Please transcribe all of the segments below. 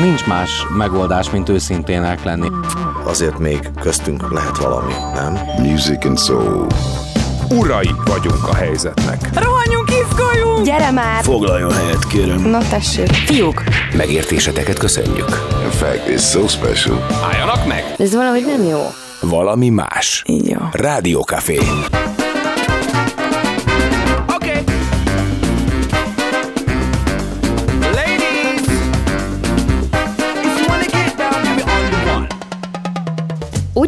nincs más megoldás, mint őszintének lenni. Azért még köztünk lehet valami, nem? Music and soul. Urai vagyunk a helyzetnek. Rohanjunk, izgoljunk! Gyere már! Foglaljon helyet, kérem. Na tessék. Fiúk! Megértéseteket köszönjük. In fact, it's so special. Álljanak meg! Ez valahogy nem jó. Valami más. Így jó. Rádiókafé.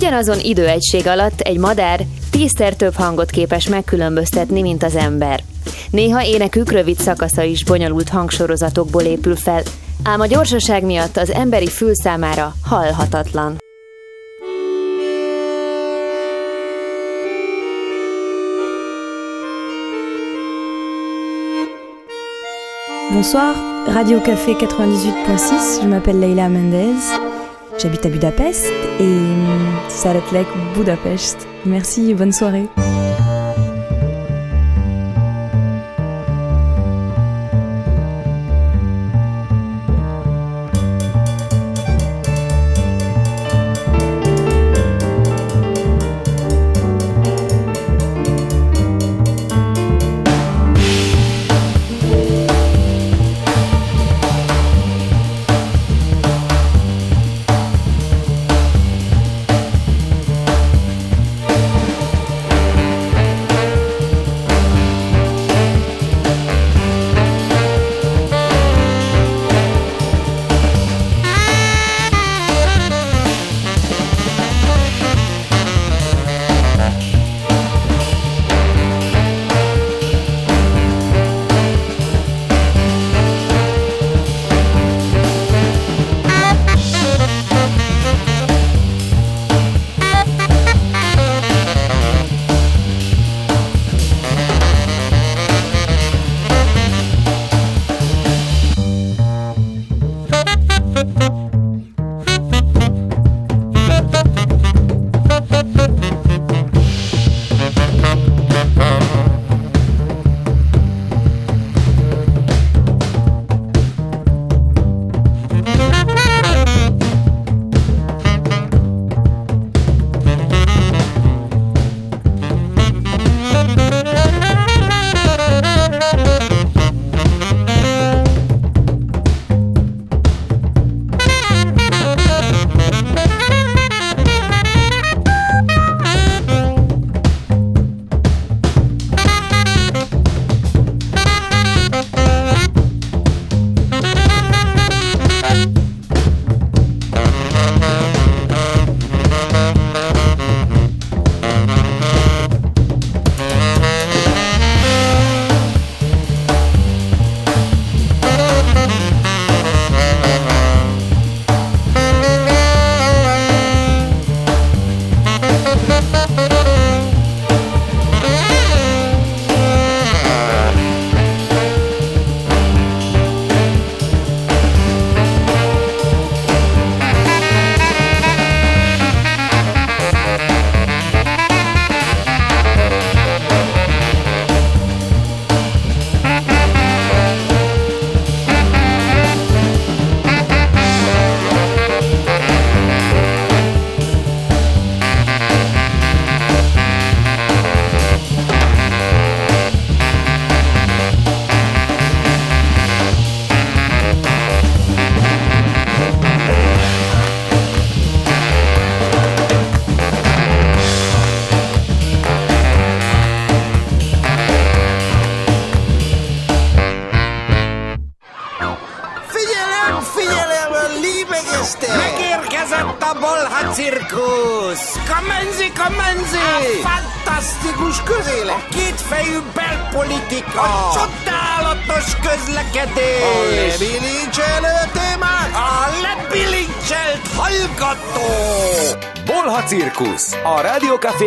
Ugyanazon időegység alatt egy madár tízszer több hangot képes megkülönböztetni, mint az ember. Néha énekük rövid szakasza is bonyolult hangsorozatokból épül fel, ám a gyorsaság miatt az emberi fül számára hallhatatlan. Bonsoir, Radio Café 98.6, je m'appelle Leila Mendez, j'habite à Budapest et Szeretlek Budapest. Merci et bonne soirée.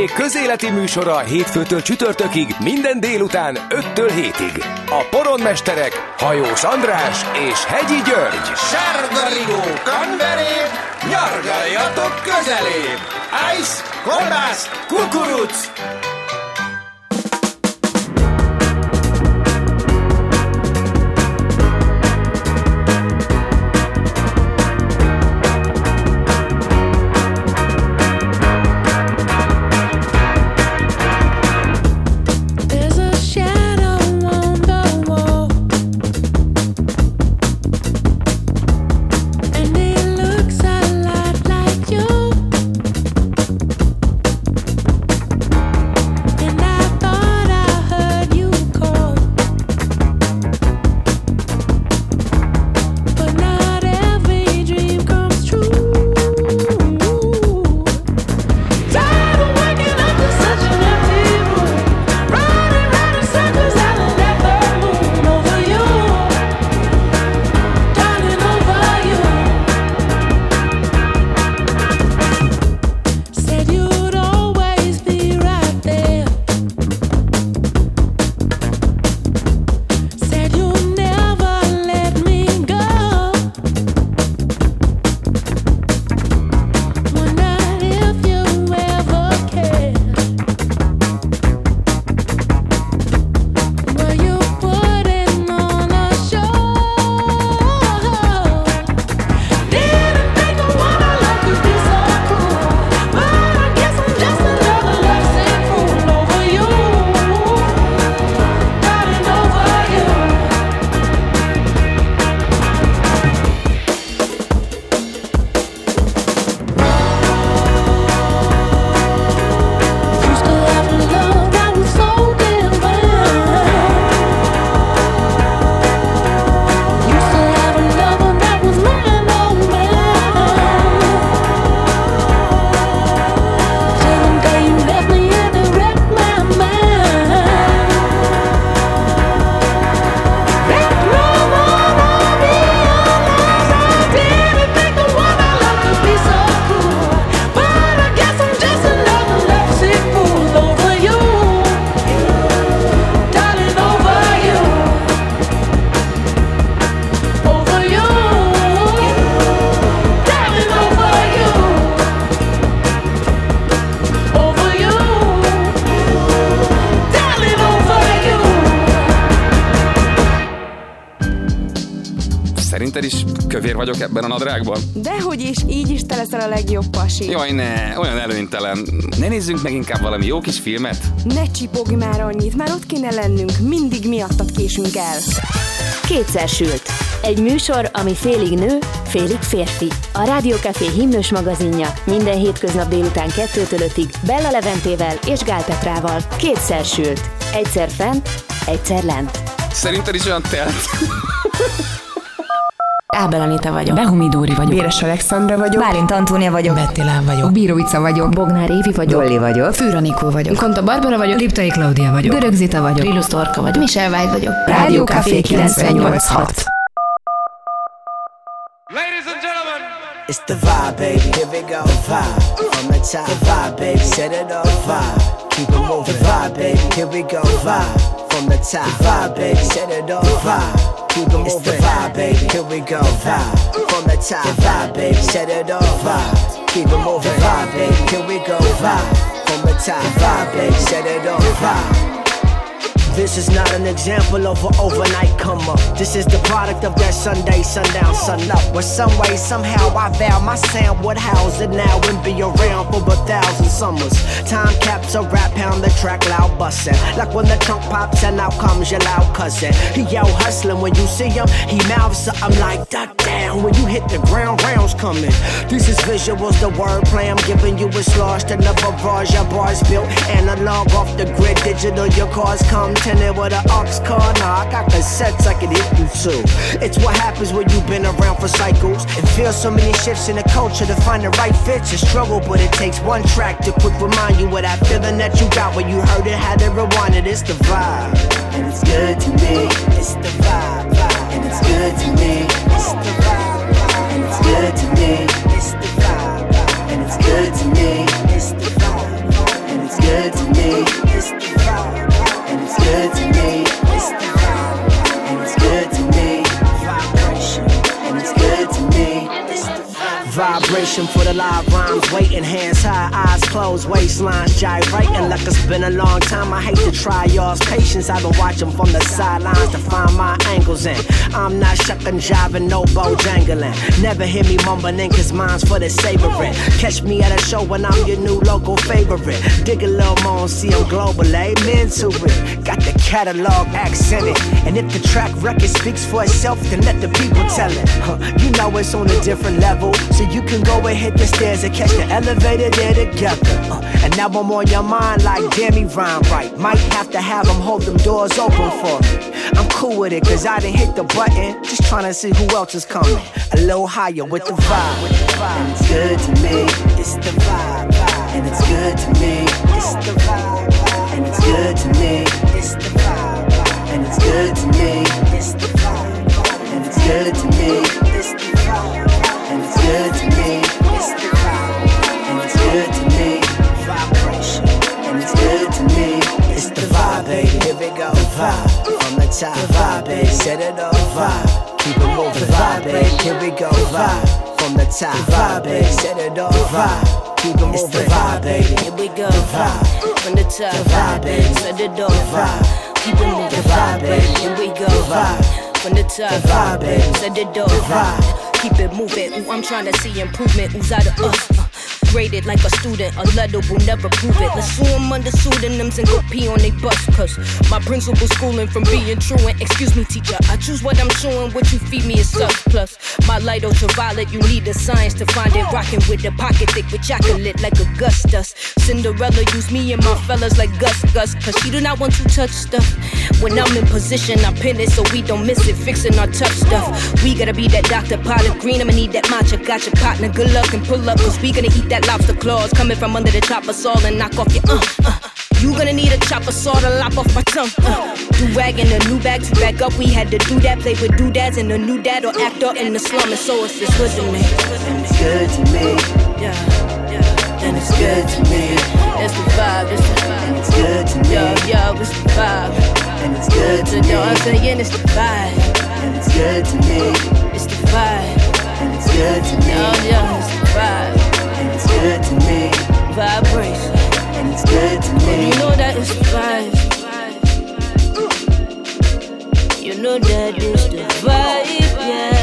Rádiókafé közéleti műsora hétfőtől csütörtökig minden délután 5-től 7-ig. A poronmesterek Hajós András és Hegyi György. Sárgarigó, kanveréb, nyargaljatok közelébb! Ice, kolbász, kukuruc! Vagyok ebben a nadrágban? Dehogy is, így is te leszel a legjobb pasi. Jaj, ne, olyan előnytelen. Ne nézzünk meg inkább valami jó kis filmet? Ne csipogj már annyit, már ott kéne lennünk, mindig miattad késünk el. Kétszer sült. Egy műsor, ami félig nő, félig férfi. A Rádiókafé himnős magazinja minden hétköznap délután 2-től 5-ig Bella Leventével és Gál Petrával. Kétszer sült. Egyszer fent, egyszer lent. Szerinted is olyan telt? Ábel Anita vagyok. Behumi Dóri vagyok. Béres Alexandra vagyok. Bálint Antónia vagyok. Bettilán vagyok. Bírovica vagyok. Bognár Évi vagyok. Dolly vagyok. Fűranikó vagyok. Konta Barbara vagyok. Liptai Klaudia vagyok. Görög Zita vagyok. Rilus Torka vagyok. Michelle White vagyok. Rádió Café 986. Ladies and gentlemen, It's the vibe, baby. Here we go. The vibe from the top. The vibe, baby. Set it off. Vibe. Keep it moving. The vibe, baby. Here we go. Vibe from the top. The vibe, baby. Set it off. Vibe. Keep it moving. It's the vibe, baby. Here we go. Vibe mm. from the top. The vibe, baby. Set it off. Vibe. Keep it moving. The vibe, baby. Here we go. Vibe from the top. The vibe, baby. Set it off. Vibe. This is not an example of an overnight come up. This is the product of that Sunday, sundown, sun up. Where some way, somehow I vow my sound would house it now and be around for a thousand summers. Time caps a rap pound the track loud bustin'. Like when the trunk pops and out comes your loud cousin. He out hustling when you see him, he mouths something like duck down. When you hit the ground, rounds coming. This is visuals, the wordplay I'm giving you is lost in the barrage. Your bars built analog off the grid, digital. Your cars come tinted with an ox car. Nah, I got cassettes I can hit you to. It's what happens when you've been around for cycles and feel so many shifts in the culture to find the right fit. You struggle, but it takes one track to quick remind you of that feeling that you got when you heard it, had to rewind it. It's the vibe, and it's good to me. It's the vibe, vibe, and it's good to me. It's and it's good to me. It's and it's good to me. It's and it's good to me. And it's good to me. Vibration for the live rhymes, waiting hands high, eyes closed, waistlines gyrating like it's been a long time. I hate to try y'all's patience. I've been watching from the sidelines to find my angles in. I'm not shucking, jiving, no bojangling. Never hear me mumbling, cause mine's for the savoring. Catch me at a show when I'm your new local favorite. Dig a little more see I'm global, amen to it. Got the catalog accented. And if the track record speaks for itself, then let the people tell it. Huh, You know it's on a different level, so you can go and hit the stairs and catch the elevator there together. Uh, and now I'm on your mind like Demi me rhyme right. Might have to have them hold them doors open for me. I'm cool with it, cause I didn't hit the button. Just trying to see who else is coming. A little higher with the vibe. And it's good to me. It's the vibe. And it's good to me. It's the vibe. And it's good to me. It's the vibe. And it's good to me. It's the vibe. And it's good to me. It's the vibe. Good to me. It's the vibe. And it's good to me. Vibration. And it's good to me. It's the vibe, baby. Here we go. The vibe. From the top. The vibe, baby. Set it off. Vibe. Keep it moving. The vibe, baby. Here we go. Vibe. From the top. The vibe, baby. Set it off. Vibe. Keep it moving. It's the vibe, baby. Here we go. The vibe. From the top. The vibe, baby. Set it off. Vibe. Keep it moving. The vibe, baby. Here we go. Vibe. From the top. The vibe, baby. Set it off. Vibe. Keep it moving. Ooh, I'm trying to see improvement. Who's out of us? Uh, Graded like a student, a letter will never prove it. Let's sue 'em under pseudonyms and go pee on they bus. Cause my principal schooling from being truant. Excuse me, teacher, I choose what I'm chewing. What you feed me is sucks. Plus, my light ultraviolet, you need the science to find it. Rocking with the pocket thick with chocolate like Augustus. Cinderella use me and my fellas like Gus Gus. Cause she do not want to touch stuff. When I'm in position, I pin it so we don't miss it. Fixing our tough stuff. We gotta be that Dr. Pilot Green. I'ma need that matcha. Got your partner. Good luck and pull up. Cause we gonna eat that lobster claws. Coming from under the chopper saw and knock off your uh, uh. You gonna need a chopper saw to lop off my tongue. Uh. Do rag a new bag to back up. We had to do that. Play with doodads and a new dad or actor in the slum. And so it's just good to me. And it's good to me. Yeah, yeah. And it's good to me. It's the vibe. It's the vibe. And it's good to me. Yo, yo, it's the vibe. And it's good to me. Know what I'm saying? It's the vibe. And it's good to me. It's the vibe. And it's good to me. Yo, yo, it's the vibe. Vibration. And it's good to me. You know that it's vibe. You know that it's the vibe, yeah.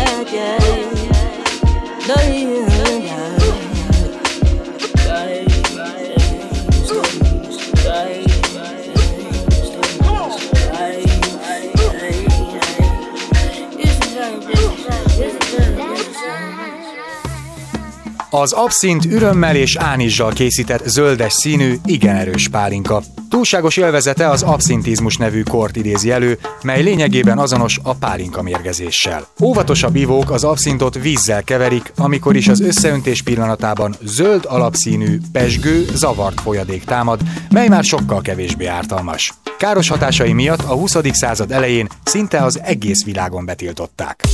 Az abszint ürömmel és ánizsal készített zöldes színű, igen erős pálinka. Túlságos élvezete az abszintizmus nevű kort idézi elő, mely lényegében azonos a pálinka mérgezéssel. Óvatosabb ivók az abszintot vízzel keverik, amikor is az összeöntés pillanatában zöld alapszínű, pesgő, zavart folyadék támad, mely már sokkal kevésbé ártalmas. Káros hatásai miatt a 20. század elején szinte az egész világon betiltották.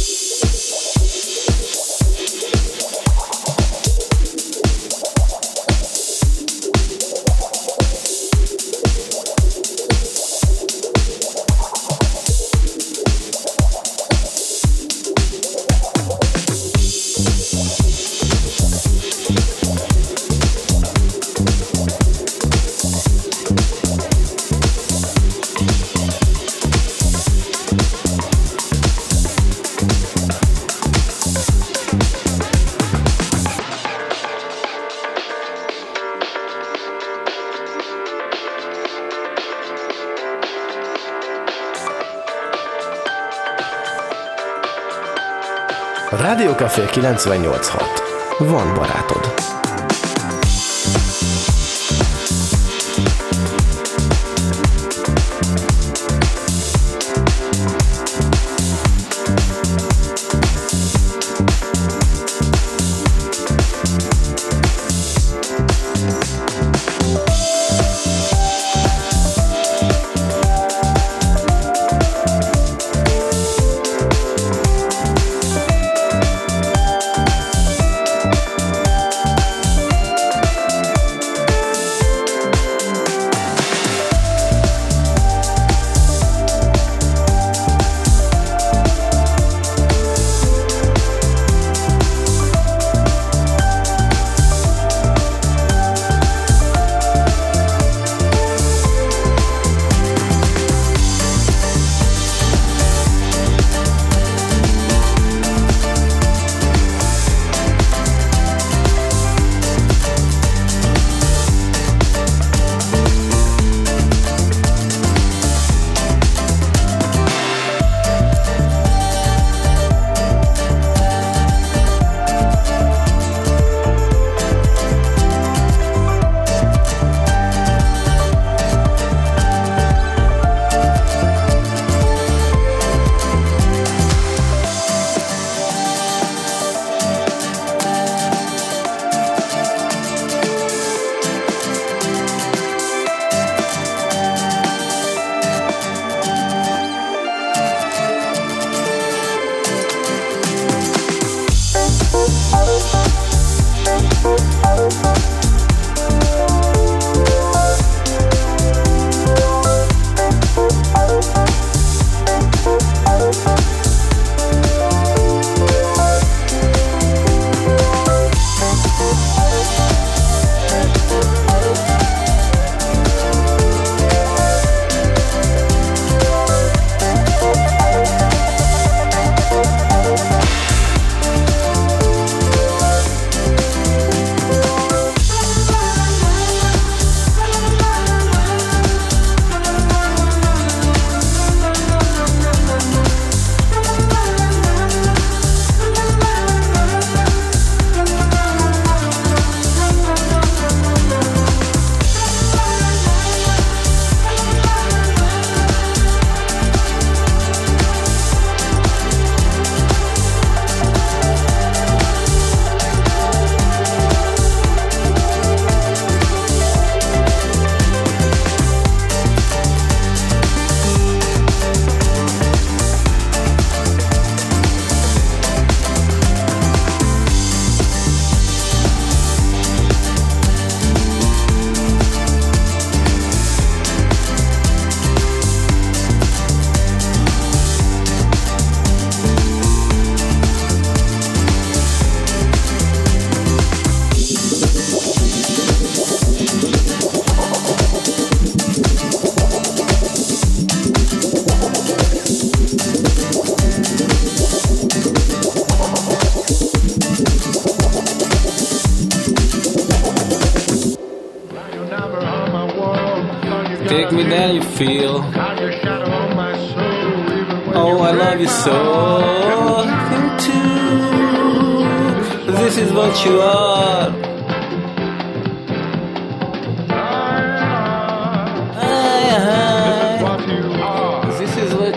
Rádiókafé 98.6. Van barátod.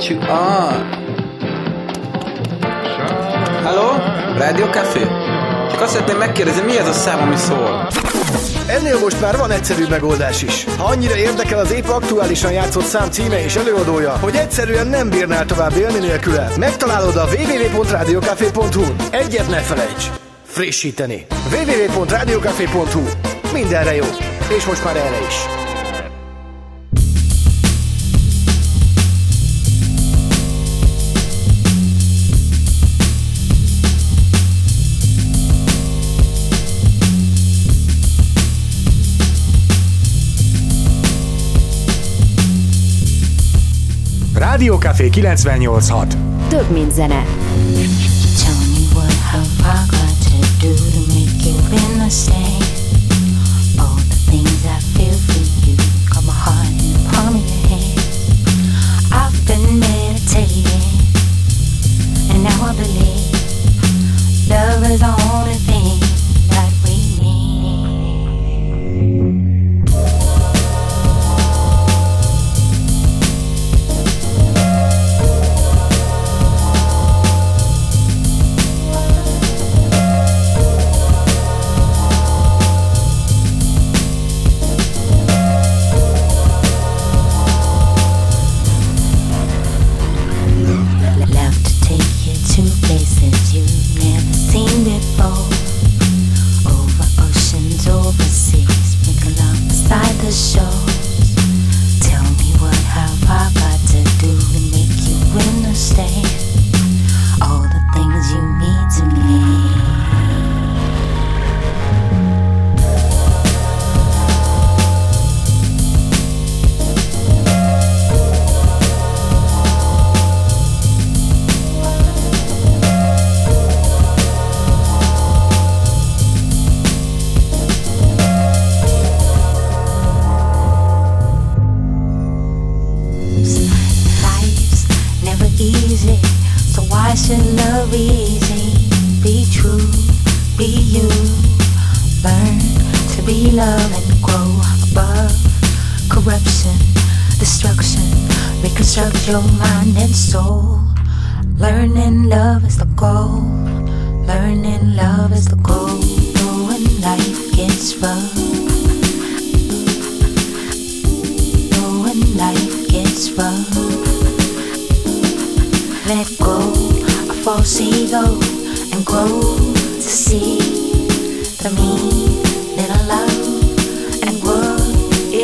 What you are. Hello? Rádió Café? Csak azt szeretném megkérdezni, mi ez a szám, ami szól? Ennél most már van egyszerű megoldás is. Ha annyira érdekel az épp aktuálisan játszott szám címe és előadója, hogy egyszerűen nem bírnál tovább élni nélküle, megtalálod a www.radiocafé.hu. Egyet ne felejts! Frissíteni. www.radiocafé.hu. Mindenre jó. És most már erre is. Rádió Café 98.6 Több, mint zene. Tell me what have I got to do to make you understand all the things I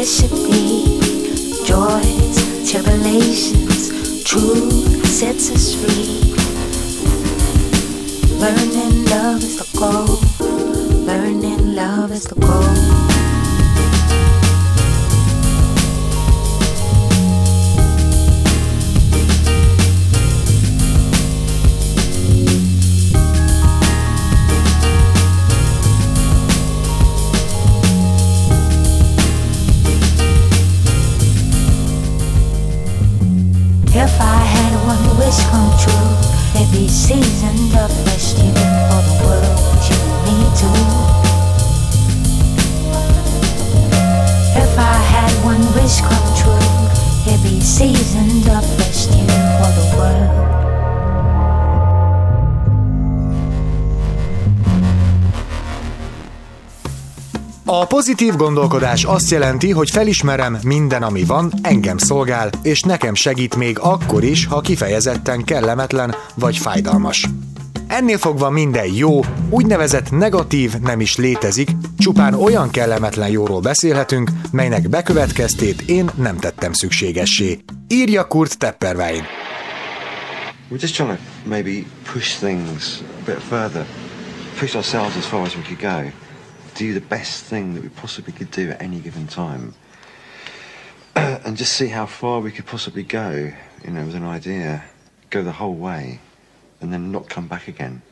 it should be. Joys, tribulations, truth sets us free. Learning love is the goal. Learning love is the goal. Pozitív gondolkodás azt jelenti, hogy felismerem minden, ami van, engem szolgál, és nekem segít még akkor is, ha kifejezetten kellemetlen vagy fájdalmas. Ennél fogva minden jó, úgynevezett negatív nem is létezik, csupán olyan kellemetlen jóról beszélhetünk, melynek bekövetkeztét én nem tettem szükségessé. Írja Kurt Tepperwein. We're just trying to maybe push things a bit further, push ourselves as far as we could go, do the best thing that we possibly could do at any given time, and just see how far we could possibly go, you know, with an idea, go the whole way, and then not come back again.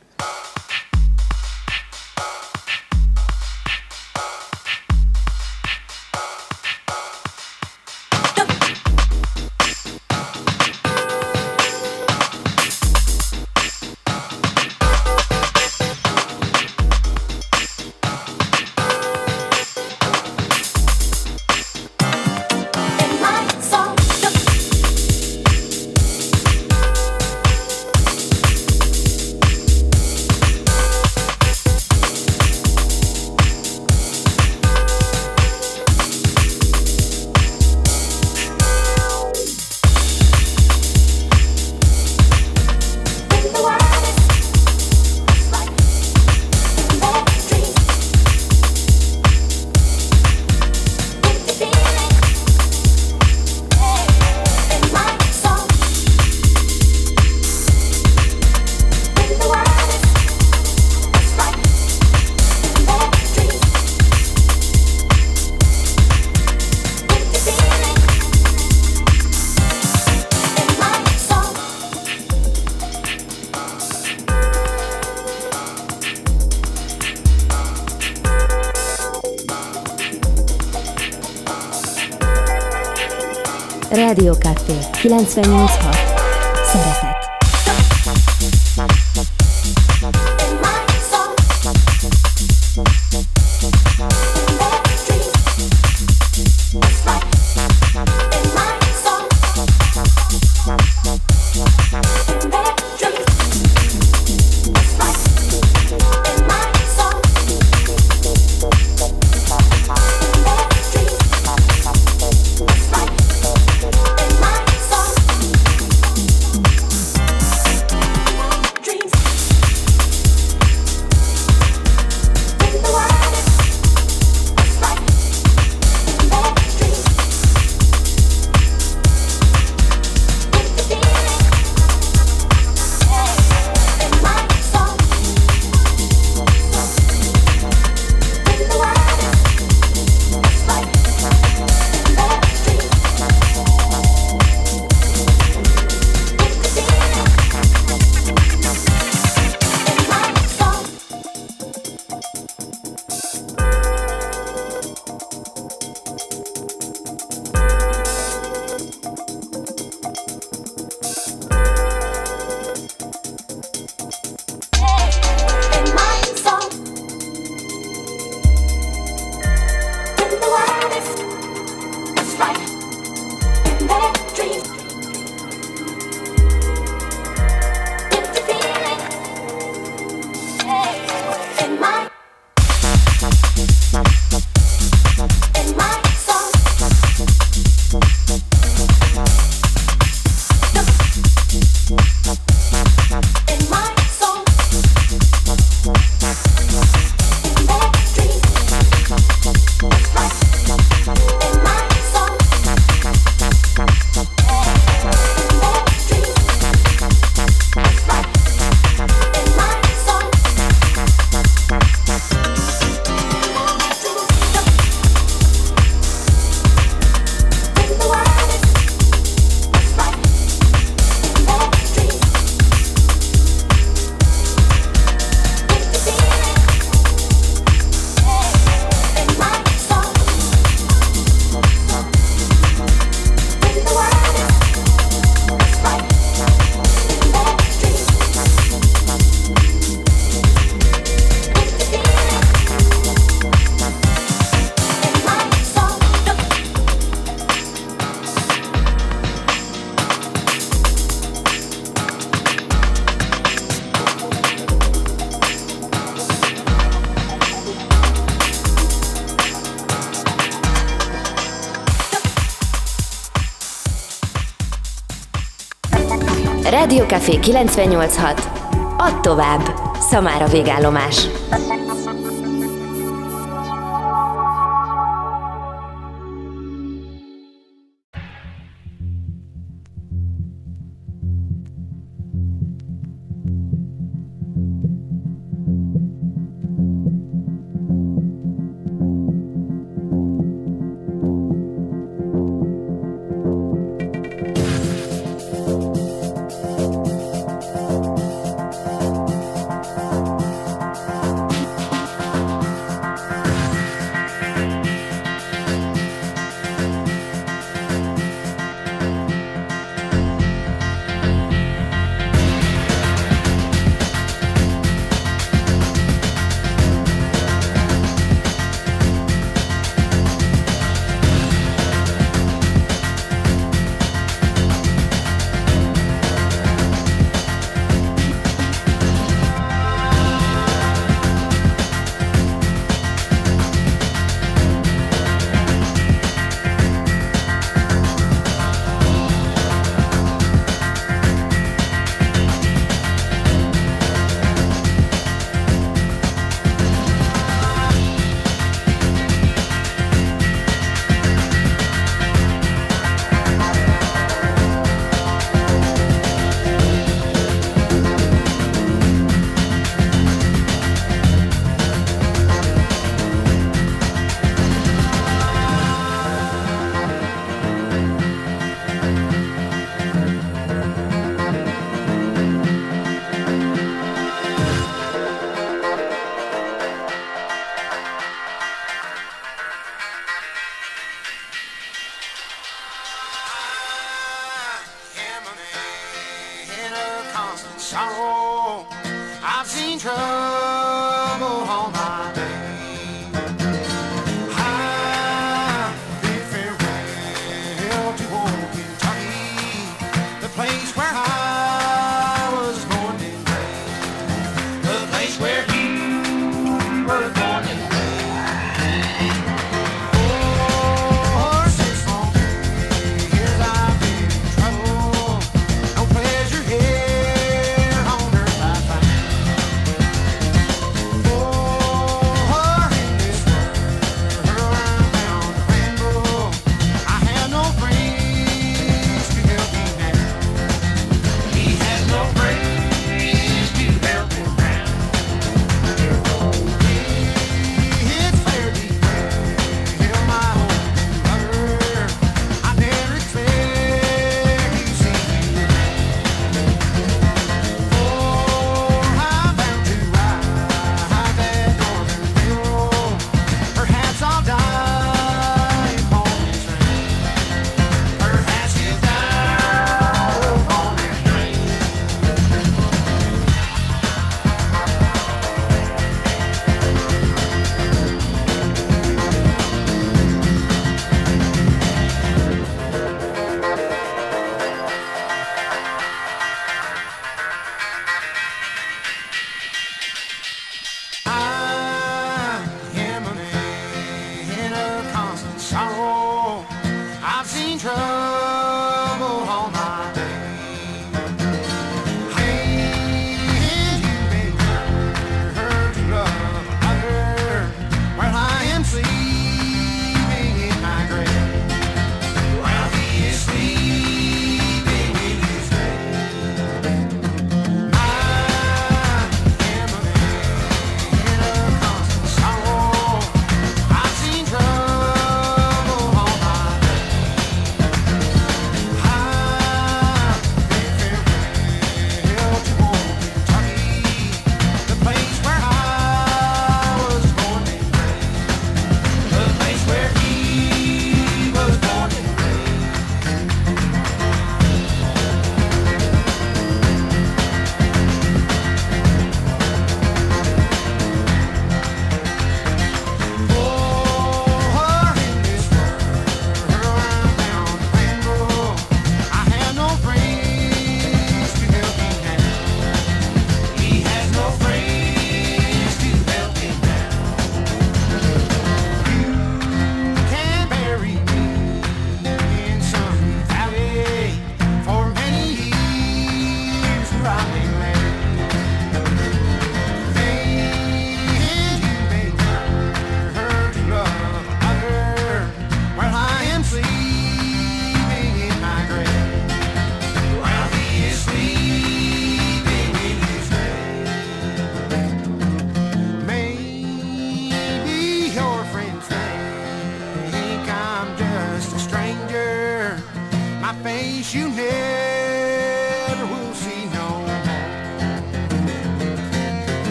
Rádió Café 98.6 Szeretet Café 986. Add tovább. Szamára végállomás.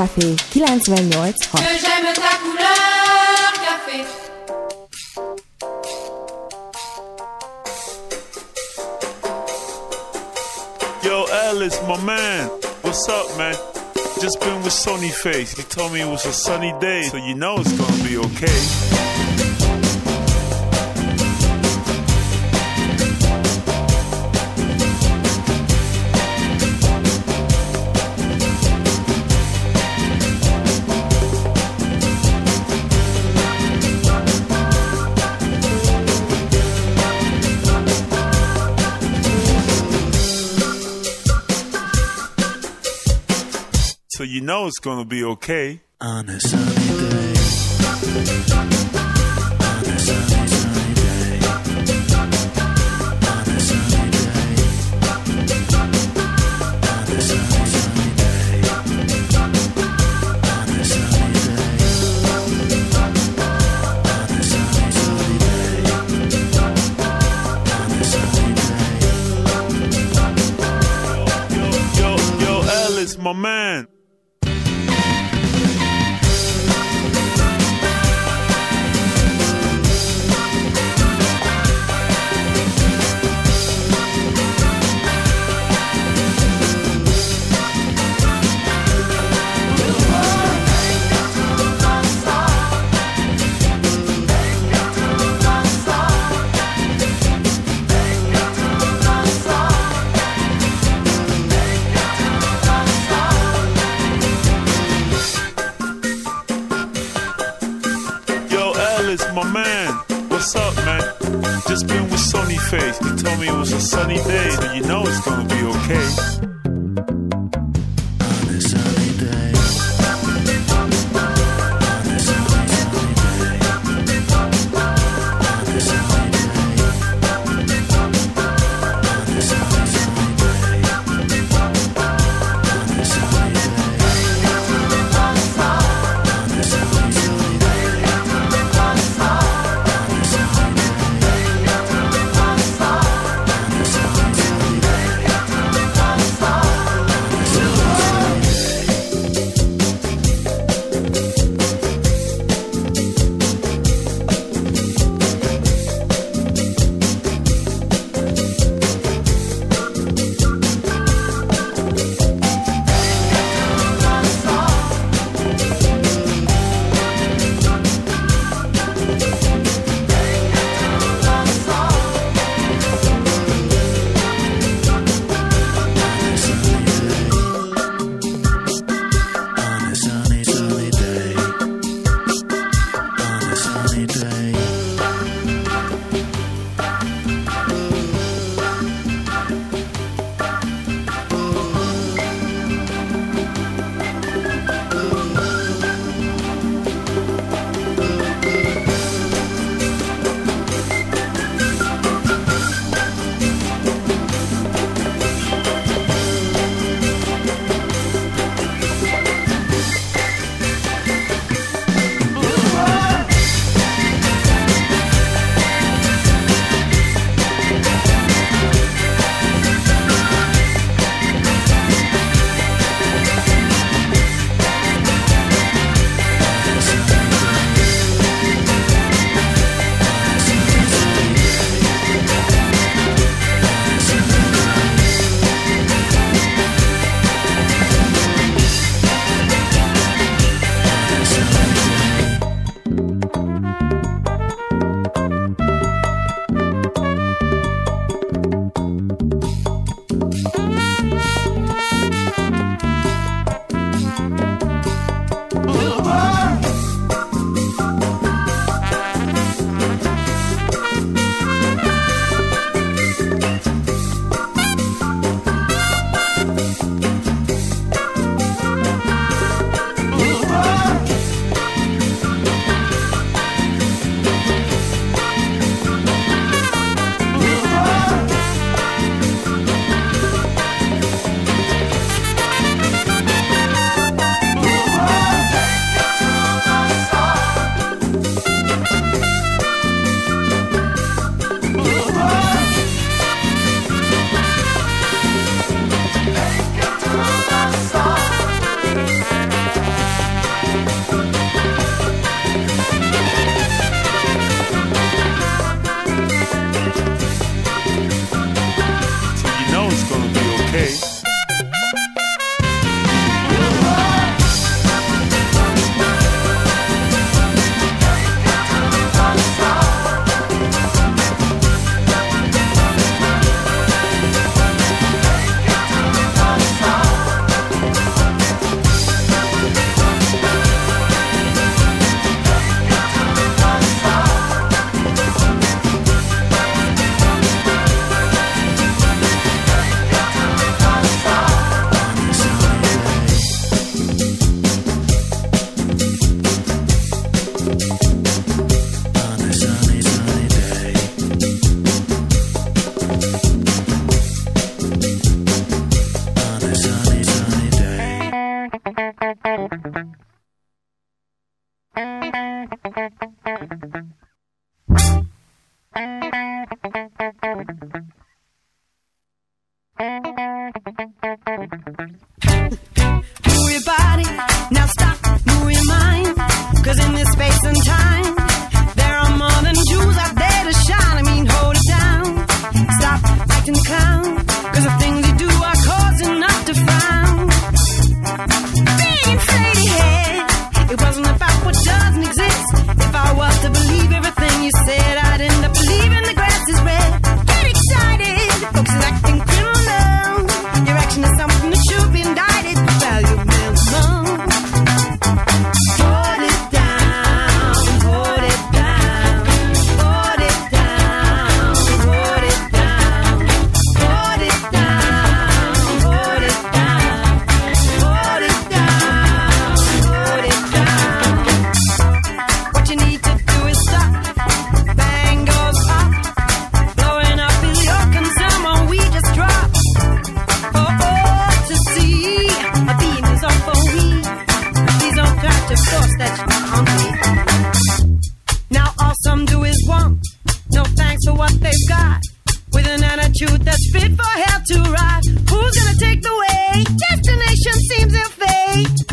Café 98 6. J'aime ta couleur café. Yo, Alice, my man. What's up, man? Just been with Sony Face. He told me it was a sunny day, so you know it's gonna be okay. Know it's gonna be okay. On a. sunny days.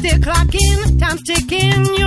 the clock in, time's ticking. You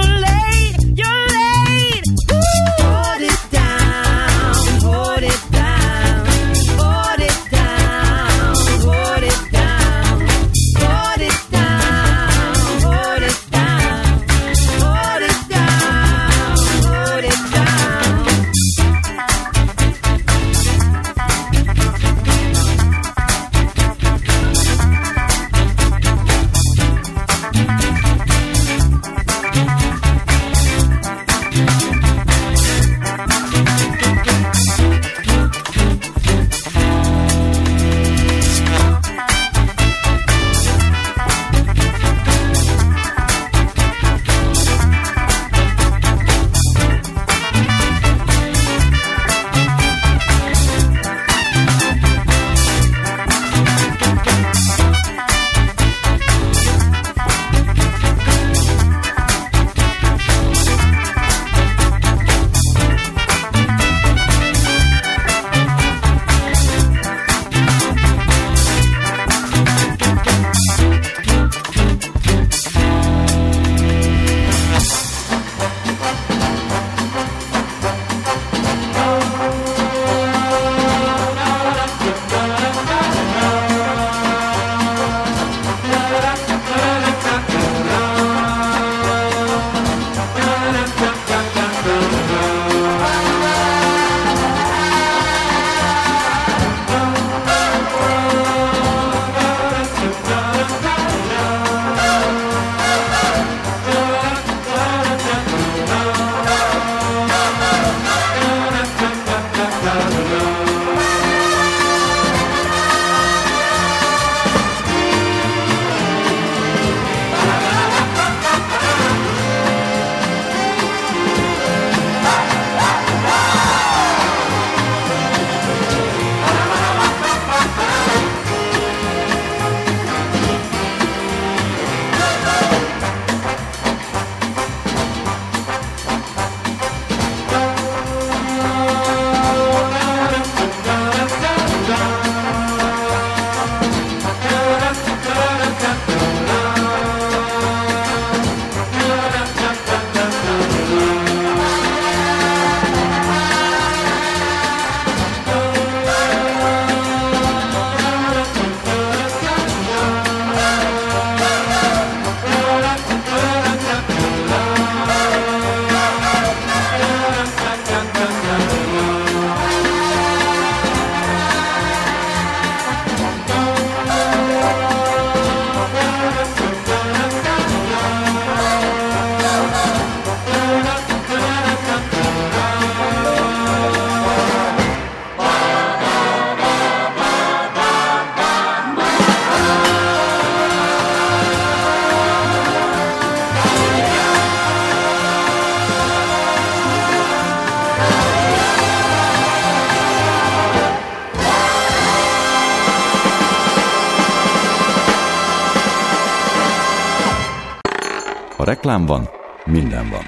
reklám van, minden van.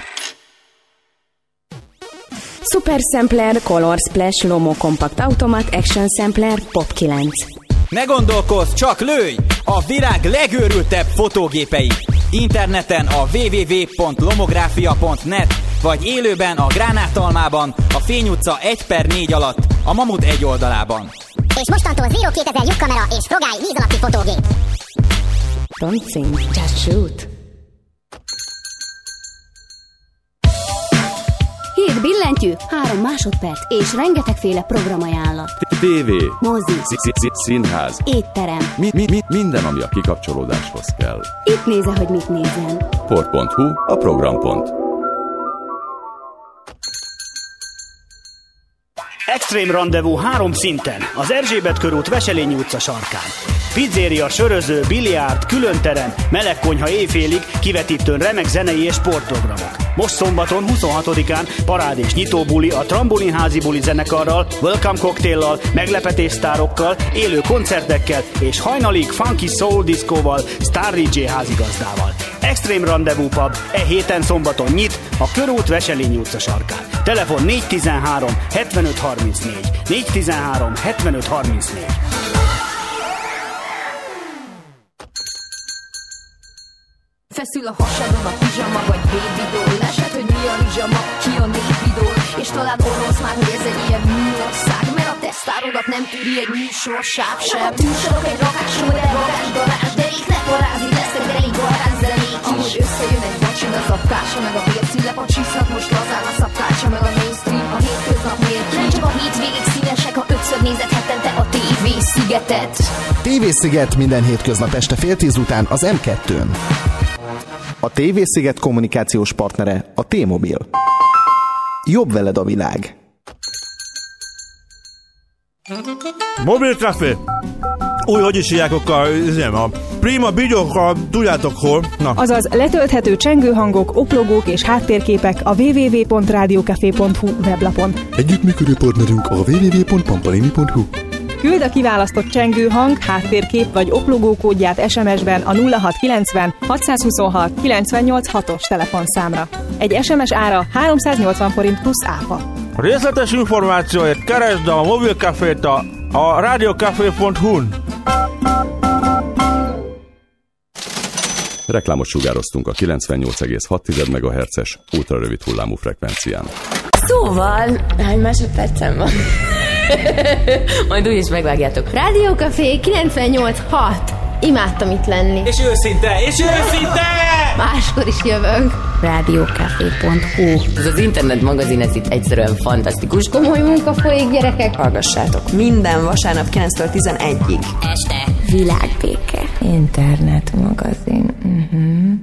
Super Sampler, Color Splash, Lomo Compact Automat, Action Sampler, Pop 9. Ne gondolkozz, csak lőj! A világ legőrültebb fotógépei. Interneten a www.lomografia.net vagy élőben a Gránátalmában, a Fény utca 1 per 4 alatt, a Mamut egy oldalában. És mostantól Zero 2000 lyukkamera és Frogály víz alatti fotógép. Don't sing, just shoot. Billentyű, három másodperc és rengetegféle programajánlat. TV, Mozi, színház, étterem. mi, mi, mi, minden, ami a kikapcsolódáshoz kell. Itt néze, hogy mit nézzen. Port.hu, a programpont. Extrém rendezvú három szinten, az Erzsébet körút Veselényi utca sarkán. Pizzéria, söröző, biliárd, különterem, melegkonyha éjfélig, kivetítőn remek zenei és sportprogramok. Most szombaton 26-án parád és nyitóbuli a Trambolinházi buli zenekarral, welcome koktéllal, meglepetéssztárokkal, élő koncertekkel és hajnalig funky soul diszkóval, Star DJ házigazdával. Extrém Rendezvú Pub. E héten szombaton nyit a Körút Veselényi utca sarkán. Telefon 413 7534 413 7534 Feszül a hasadon a pizsama vagy baby doll. Esett, hogy mi a rizsama, ki a népidól És talán orosz már, hogy ez egy ilyen műország Mert a tesztárodat nem tűri egy műsorsáv sem A tűsorok egy rakás, modern rakás garázs De itt ne parázni lesznek, de elég garázs zenék Ahogy összejön egy vacsin, az apkása meg a bérszüle Pacsisznak most lazán a szapkácsa meg a mainstream A hétköznap miért Nem csak a hétvégig színesek, ha ötször nézed hetente a TV szigetet TV-sziget minden hétköznap este fél tíz után az M2-n. A TV-sziget kommunikációs partnere a T-Mobil. Jobb veled a világ. Mobilcafé. Új, hogy is hívják a, nem, a Prima Bigyókkal, tudjátok hol? Na. Azaz letölthető csengőhangok, oplogók és háttérképek a www.radiocafé.hu weblapon. Együttműködő partnerünk a www.pampalini.hu. Küld a kiválasztott csengőhang, háttérkép vagy oplogó kódját SMS-ben a 0690 626 986-os telefonszámra. Egy SMS ára 380 forint plusz áfa. Részletes információért keresd a mobilcafét a, a radiocafé.hu-n. Reklámot sugároztunk a 98,6 MHz-es ultrarövid hullámú frekvencián. Szóval, hány másodpercem van? Majd úgy is megvágjátok. Rádió Café 98.6. Imádtam itt lenni. És őszinte, és őszinte! Máskor is jövök. Rádiókafé.hu Ez az internet magazin, ez itt egyszerűen fantasztikus. Komoly munka folyik, gyerekek. Hallgassátok. Minden vasárnap 9-től 11-ig. Este. Világbéke. Internet magazin. Uh-huh.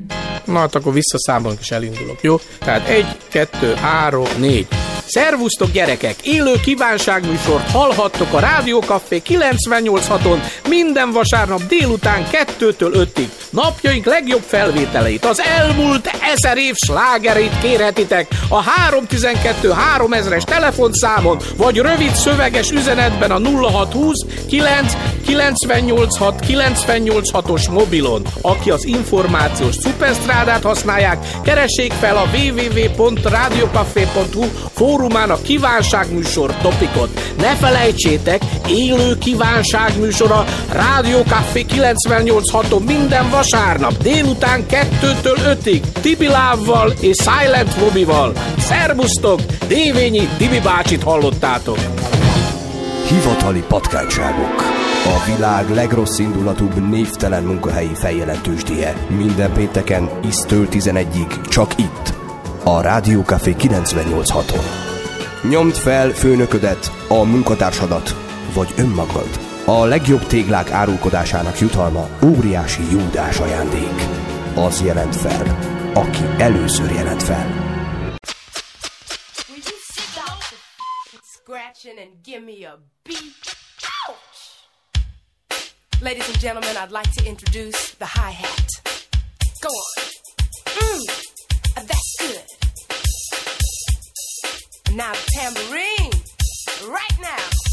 Na hát akkor visszaszámolunk és elindulok, jó? Tehát egy, kettő, három, négy. Szervusztok gyerekek! Élő kívánságműsort hallhattok a Rádiókafé 98.6-on minden vasárnap délután 2-től 5-ig. Napjaink legjobb felvételeit, az elmúlt ezer év slágerét kérhetitek a 312 3000-es telefonszámon, vagy rövid szöveges üzenetben a 0620 9 986 986-os mobilon. Aki az információs szuperstrádát használják, keressék fel a www.radiocafé.hu fórumán a kívánságműsor topikot. Ne felejtsétek, élő kívánságműsor a Rádió Café 98.6-on minden vasárnap délután 2-től 5-ig Tibi Lávval és Silent Robival. Szerbusztok! Dévényi Tibi bácsit hallottátok! Hivatali patkányságok. A világ legrossz indulatúbb névtelen munkahelyi feljelentősdie. Minden pénteken isztől 11-ig csak itt. A Rádió Café 98.6-on. Nyomd fel főnöködet, a munkatársadat, vagy önmagad. A legjobb téglák árulkodásának jutalma óriási júdás ajándék. Az jelent fel, aki először jelent fel. Ladies and gentlemen, I'd like to introduce the hi hat. Go on. Mm, that's good. Now tambourine. Right now.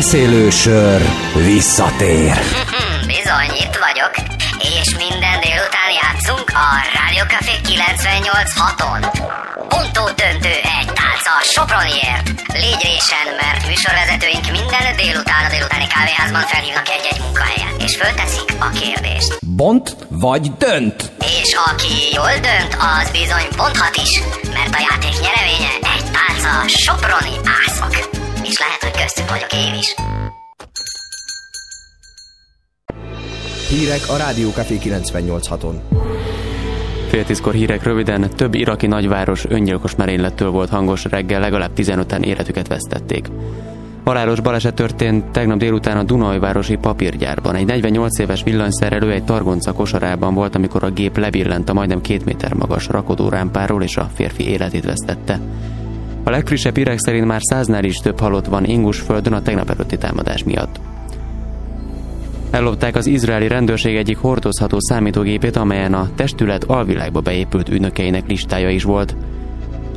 beszélősör visszatér. Bizony, itt vagyok. És minden délután játszunk a Rádió Café 98.6-on. Pontó döntő egy tálca Soproniért. Légy résen, mert műsorvezetőink minden délután a délutáni kávéházban felhívnak egy-egy munkahelyen, és fölteszik a kérdést. Bont vagy dönt? És aki jól dönt, az bizony bonthat is, mert a játék nyereménye egy tálca Soproni ászok. Köztük vagyok én is. Hírek a Rádiókafé 98.6-on. Fél tízkor hírek röviden, több iraki nagyváros öngyilkos merénylettől volt hangos, reggel legalább 15-en életüket vesztették. Halálos baleset történt tegnap délután a Dunajvárosi papírgyárban. Egy 48 éves villanyszerelő egy targonca kosarában volt, amikor a gép lebillent a majdnem két méter magas rakodórámpáról, és a férfi életét vesztette. A legfrissebb hírek szerint már száznál is több halott van Ingusföldön a tegnap előtti támadás miatt. Ellopták az izraeli rendőrség egyik hordozható számítógépét, amelyen a testület alvilágba beépült ügynökeinek listája is volt.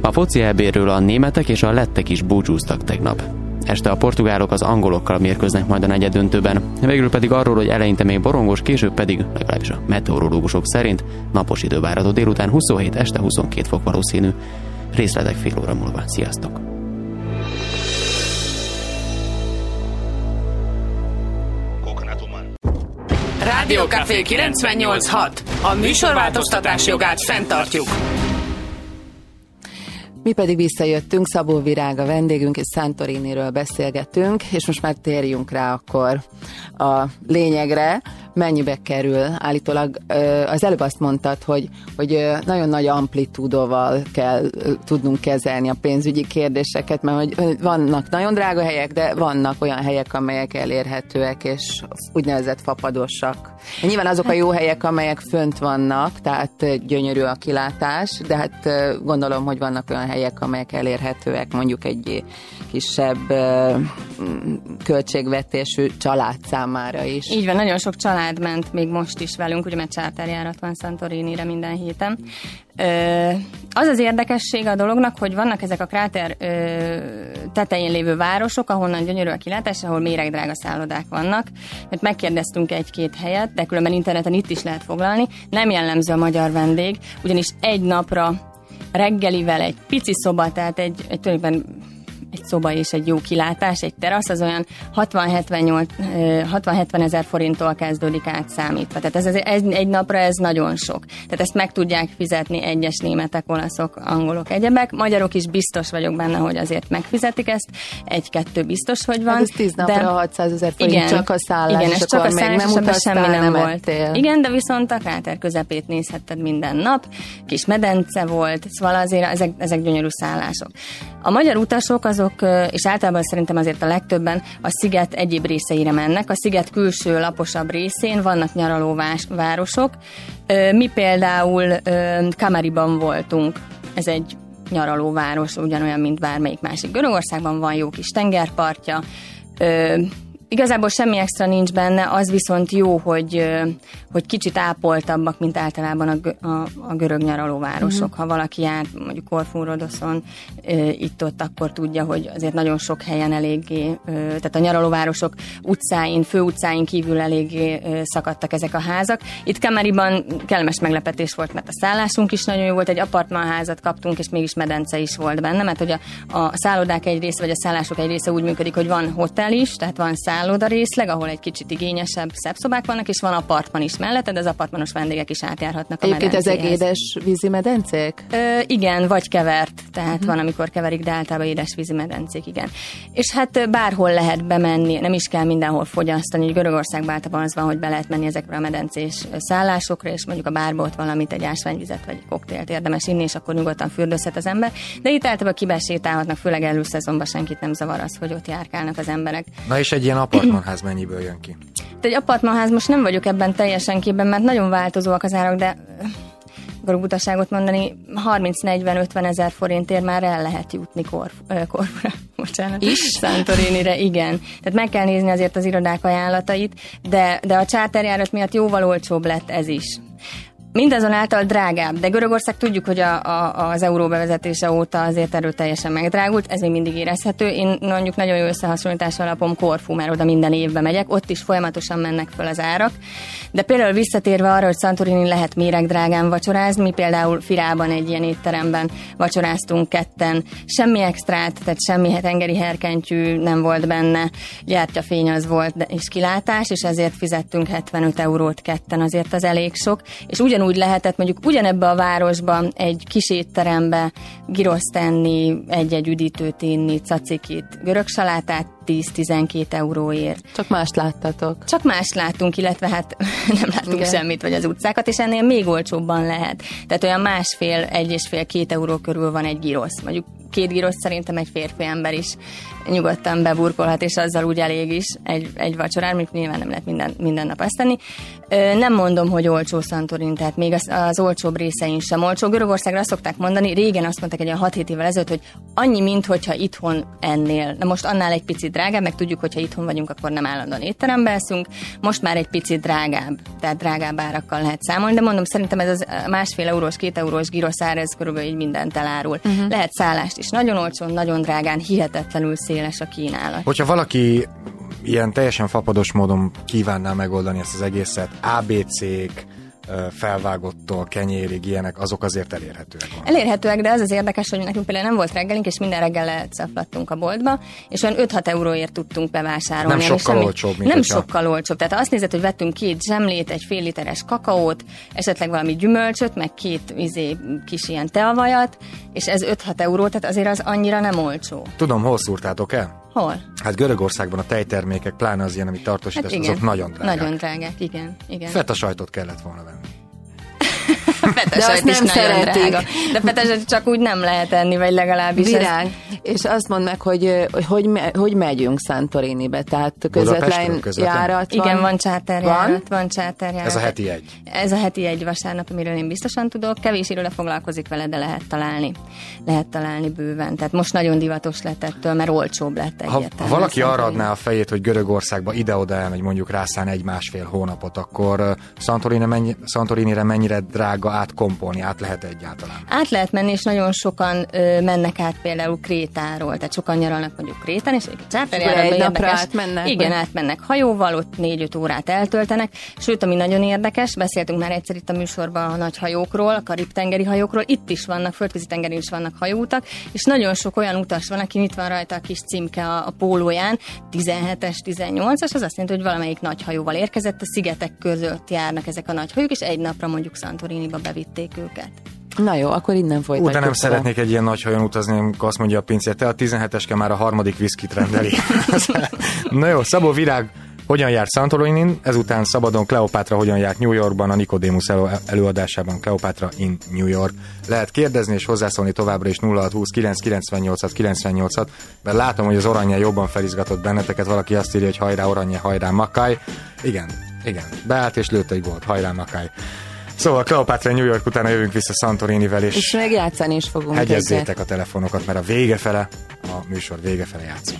A foci EB-ről a németek és a lettek is búcsúztak tegnap. Este a portugálok az angolokkal mérkőznek majd a negyedöntőben, végül pedig arról, hogy eleinte még borongos, később pedig, legalábbis a meteorológusok szerint, napos idő várható délután 27, este 22 fok valószínű. Részletek fél óra múlva. Sziasztok! Rádiókafé 98.6. A műsorváltoztatás jogát fenntartjuk. Mi pedig visszajöttünk, Szabó Virág a vendégünk, és Santoriniről beszélgetünk, és most már térjünk rá akkor a lényegre. Mennyibe kerül? Állítólag az előbb azt mondtad, hogy, hogy nagyon nagy amplitúdóval kell tudnunk kezelni a pénzügyi kérdéseket, mert hogy vannak nagyon drága helyek, de vannak olyan helyek, amelyek elérhetőek, és úgynevezett fapadosak. Nyilván azok a jó helyek, amelyek fönt vannak, tehát gyönyörű a kilátás, de hát gondolom, hogy vannak olyan helyek, amelyek elérhetőek mondjuk egy kisebb költségvetésű család számára is. Így van, nagyon sok család ment még most is velünk, ugye mert charterjárat van Santorini-re minden héten. Ö, az az érdekesség a dolognak, hogy vannak ezek a kráter ö, tetején lévő városok, ahonnan gyönyörű a kilátás, ahol méregdrága szállodák vannak, mert megkérdeztünk egy-két helyet, de különben interneten itt is lehet foglalni. Nem jellemző a magyar vendég, ugyanis egy napra reggelivel egy pici szoba, tehát egy, egy tulajdonképpen egy szoba és egy jó kilátás, egy terasz, az olyan 60-70 ezer forinttól kezdődik átszámítva. Tehát ez, ez egy, egy napra ez nagyon sok. Tehát ezt meg tudják fizetni egyes németek, olaszok, angolok, egyebek. Magyarok is biztos vagyok benne, hogy azért megfizetik ezt. Egy-kettő biztos, hogy van. Hát ez 10 napra de... 600 ezer forint, igen, csak a szállás, igen, és csak akkor a szállás, nem utaztál, semmi nem, nem volt. ettél. Igen, de viszont a kráter közepét nézhetted minden nap, kis medence volt, szóval azért ezek, ezek gyönyörű szállások. A magyar utasok azok, és általában szerintem azért a legtöbben a sziget egyéb részeire mennek. A sziget külső, laposabb részén vannak nyaraló vás- városok. Ö, Mi például Kamariban voltunk. Ez egy nyaralóváros, ugyanolyan, mint bármelyik másik Görögországban van jó kis tengerpartja. Igazából semmi extra nincs benne, az viszont jó, hogy, hogy kicsit ápoltabbak, mint általában a, a, a görög nyaralóvárosok. Mhm. Ha valaki jár mondjuk Korfún, Rodoszon, itt-ott, akkor tudja, hogy azért nagyon sok helyen eléggé, tehát a nyaralóvárosok utcáin, főutcáin kívül eléggé szakadtak ezek a házak. Itt Kameriban kellemes meglepetés volt, mert a szállásunk is nagyon jó volt, egy apartmanházat kaptunk, és mégis medence is volt benne, mert hogy a, a szállodák egy része, vagy a szállások egy része úgy működik, hogy van hotel is, tehát van szálloda részleg, ahol egy kicsit igényesebb, szebb szobák vannak, és van apartman is mellette, de az apartmanos vendégek is átjárhatnak a Egyébként ezek édes vízi medencék? Ö, igen, vagy kevert, tehát uh-huh. van, amikor keverik, de általában édesvízi medencék, igen. És hát bárhol lehet bemenni, nem is kell mindenhol fogyasztani. Úgy Görögországban általában az van, hogy be lehet menni ezekre a medencés szállásokra, és mondjuk a bárba ott valamit, egy ásványvizet vagy egy koktélt érdemes inni, és akkor nyugodtan fürdőzhet az ember. De itt általában kibesétálhatnak, főleg előszezonban senkit nem zavar az, hogy ott járkálnak az emberek. Na és egy ilyen apartmanház mennyiből jön ki? Egy apartmanház most nem vagyok ebben teljesen képben, mert nagyon változóak az árak, de akarok butaságot mondani, 30-40-50 ezer forintért már el lehet jutni Korf, ö, Korfura, bocsánat. Is? Santorini-re, igen. Tehát meg kell nézni azért az irodák ajánlatait, de, de a charterjárat miatt jóval olcsóbb lett ez is. Mindazonáltal drágább, de Görögország tudjuk, hogy a, a, az euró bevezetése óta azért erőteljesen megdrágult, ez még mindig érezhető. Én mondjuk nagyon jó összehasonlítás alapom Korfu, mert oda minden évben megyek, ott is folyamatosan mennek föl az árak. De például visszatérve arra, hogy Santorini lehet méregdrágán vacsorázni, mi például Firában egy ilyen étteremben vacsoráztunk ketten, semmi extrát, tehát semmi tengeri herkentyű nem volt benne, gyertyafény az volt, és kilátás, és ezért fizettünk 75 eurót ketten, azért az elég sok, és ugyanúgy lehetett mondjuk ugyanebbe a városba egy kis étterembe giroszt tenni, egy-egy üdítőt inni, cacikit, görög salátát 10-12 euróért. Csak mást láttatok. Csak más látunk, illetve hát nem látunk Igen. semmit, vagy az utcákat, és ennél még olcsóbban lehet. Tehát olyan másfél, egy és fél, két euró körül van egy girosz. Mondjuk két girosz szerintem egy férfi ember is nyugodtan beburkolhat, és azzal úgy elég is egy, egy vacsorán, mondjuk nyilván nem lehet minden, minden nap ezt tenni. Ö, Nem mondom, hogy olcsó Santorin, tehát még az, az olcsóbb részein sem olcsó. Görögországra azt szokták mondani, régen azt mondták egy olyan 6-7 évvel ezelőtt, hogy annyi, mint hogyha itthon ennél. Na most annál egy picit drágább, meg tudjuk, hogyha itthon vagyunk, akkor nem állandóan étterembe eszünk. Most már egy picit drágább, tehát drágább árakkal lehet számolni, de mondom, szerintem ez az másfél eurós, két eurós giroszár, ez körülbelül így mindent elárul. Uh-huh. Lehet szállást is nagyon olcsón, nagyon drágán, hihetetlenül széles a kínálat. Hogyha valaki ilyen teljesen fapados módon kívánná megoldani ezt az egészet, ABC-k, felvágottól, kenyérig, ilyenek, azok azért elérhetőek. Elérhetőek, de az az érdekes, hogy nekünk például nem volt reggelink, és minden reggel szaflattunk a boltba, és olyan 5-6 euróért tudtunk bevásárolni. Nem sokkal olcsóbb, mint Nem hogyha- sokkal olcsóbb. Tehát ha azt nézed, hogy vettünk két zsemlét, egy fél literes kakaót, esetleg valami gyümölcsöt, meg két izé, kis ilyen teavajat, és ez 5-6 euró, tehát azért az annyira nem olcsó. Tudom, hol szúrtátok el? Hol? Hát Görögországban a tejtermékek, pláne az ilyen, amit tartósítás, Hát igen. azok nagyon drágák. Nagyon drágák, igen. igen. Feta sajtot kellett volna venni. De azt nem nagyon szeretik. drága. De petesajt csak úgy nem lehet enni, vagy legalábbis ez- Virág, és azt mondd meg, hogy hogy, hogy, hogy megyünk Santorinibe, tehát közvetlen közvetlen? járat van? Igen, van charterjárat, Van? van charterjárat. Ez a heti egy. Ez a heti egy vasárnap, amiről én biztosan tudok. Kevés iroda foglalkozik vele, de lehet találni. Lehet találni bőven. Tehát most nagyon divatos lett ettől, mert olcsóbb lett Ha, egyértelműen. ha valaki arra adná a fejét, hogy Görögországba ide-oda elmegy, mondjuk rászán egy-másfél hónapot, akkor ö, Santorini mennyi, Santorinire mennyire drága átkompolni, át lehet egyáltalán? Át lehet menni, és nagyon sokan ö, mennek át például Krétáról, tehát sokan nyaralnak mondjuk Krétán, és charterjáratban egy napra érdekes. átmennek, Igen, vagy? átmennek hajóval, ott négy-öt órát eltöltenek, sőt, ami nagyon érdekes, beszéltünk már egyszer itt a műsorban a nagy hajókról, a karib-tengeri hajókról, itt is vannak, földközi tengerin is vannak hajóutak, és nagyon sok olyan utas van, aki itt van rajta a kis címke a, a pólóján, 17-es, 18-as, az azt jelenti, hogy valamelyik nagy hajóval érkezett, a szigetek között járnak ezek a nagy hajók, és egy napra mondjuk Santoriniba bevitték őket. Na jó, akkor innen folytatjuk. de nem tovább. szeretnék egy ilyen nagy hajón utazni, amikor azt mondja a pincér, te a 17-eske már a harmadik viszkit rendeli. Na jó, Szabó Virág hogyan járt Santorinin, ezután szabadon Kleopátra hogyan járt New Yorkban, a Nicodemus elő- előadásában Kleopátra in New York. Lehet kérdezni és hozzászólni továbbra is 0620 998 98 mert látom, hogy az oranje jobban felizgatott benneteket, valaki azt írja, hogy hajrá oranje, hajrá makáj. Igen, igen, beállt és lőtt egy gólt, hajrá makáj. Szóval Kleopátra New York utána jövünk vissza Santorinivel, és És még játszani is fogunk Hegyezzétek egyet. a telefonokat, mert a vége fele, a műsor vége fele játszunk.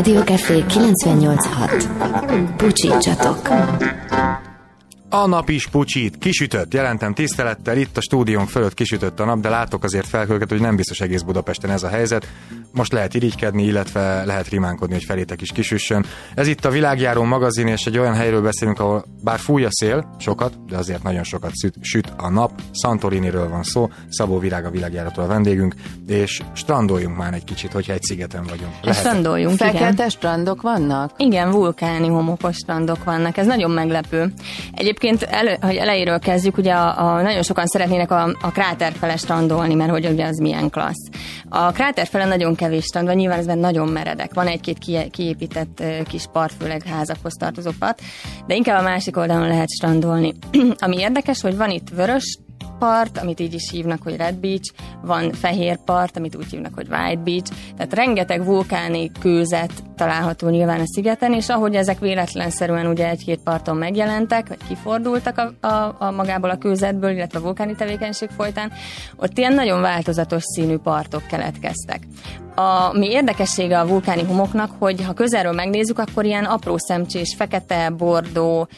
Rádiókafé 98.6. Pucsítsatok! A nap is pucsít, kisütött, jelentem tisztelettel, itt a stúdiónk fölött kisütött a nap, de látok azért felhőket, hogy nem biztos egész Budapesten ez a helyzet. Most lehet irigykedni, illetve lehet rimánkodni, hogy felétek is kisüssön. Ez itt a Világjáró magazin, és egy olyan helyről beszélünk, ahol bár fúj a szél, sokat, de azért nagyon sokat süt, süt a nap. Santoriniről van szó, Szabó Virág a Világjárótól a vendégünk, és strandoljunk már egy kicsit, hogyha egy szigeten vagyunk. Lehet- Strandoljunk, igen. Fekete strandok vannak? Igen, vulkáni homokos strandok vannak, ez nagyon meglepő. Egyébként, elő, hogy elejéről kezdjük, ugye a, a, nagyon sokan szeretnének a, a kráter fele strandolni, mert hogy ugye az milyen klassz. A kráter fele nagyon kevés strand van, nyilván ezben nagyon meredek. Van egy-két ki, kiépített kis part, főleg házakhoz tartozó part, de inkább a másik oldalon lehet strandolni. Ami érdekes, hogy van itt vörös part, amit így is hívnak, hogy Red Beach, van fehér part, amit úgy hívnak, hogy White Beach, tehát rengeteg vulkáni kőzet található nyilván a szigeten, és ahogy ezek véletlenszerűen ugye egy-két parton megjelentek, vagy kifordultak a, a, a magából a kőzetből, illetve a vulkáni tevékenység folytán, ott ilyen nagyon változatos színű partok keletkeztek. A, mi érdekessége a vulkáni homoknak, hogy ha közelről megnézzük, akkor ilyen apró szemcsés, fekete, bordó,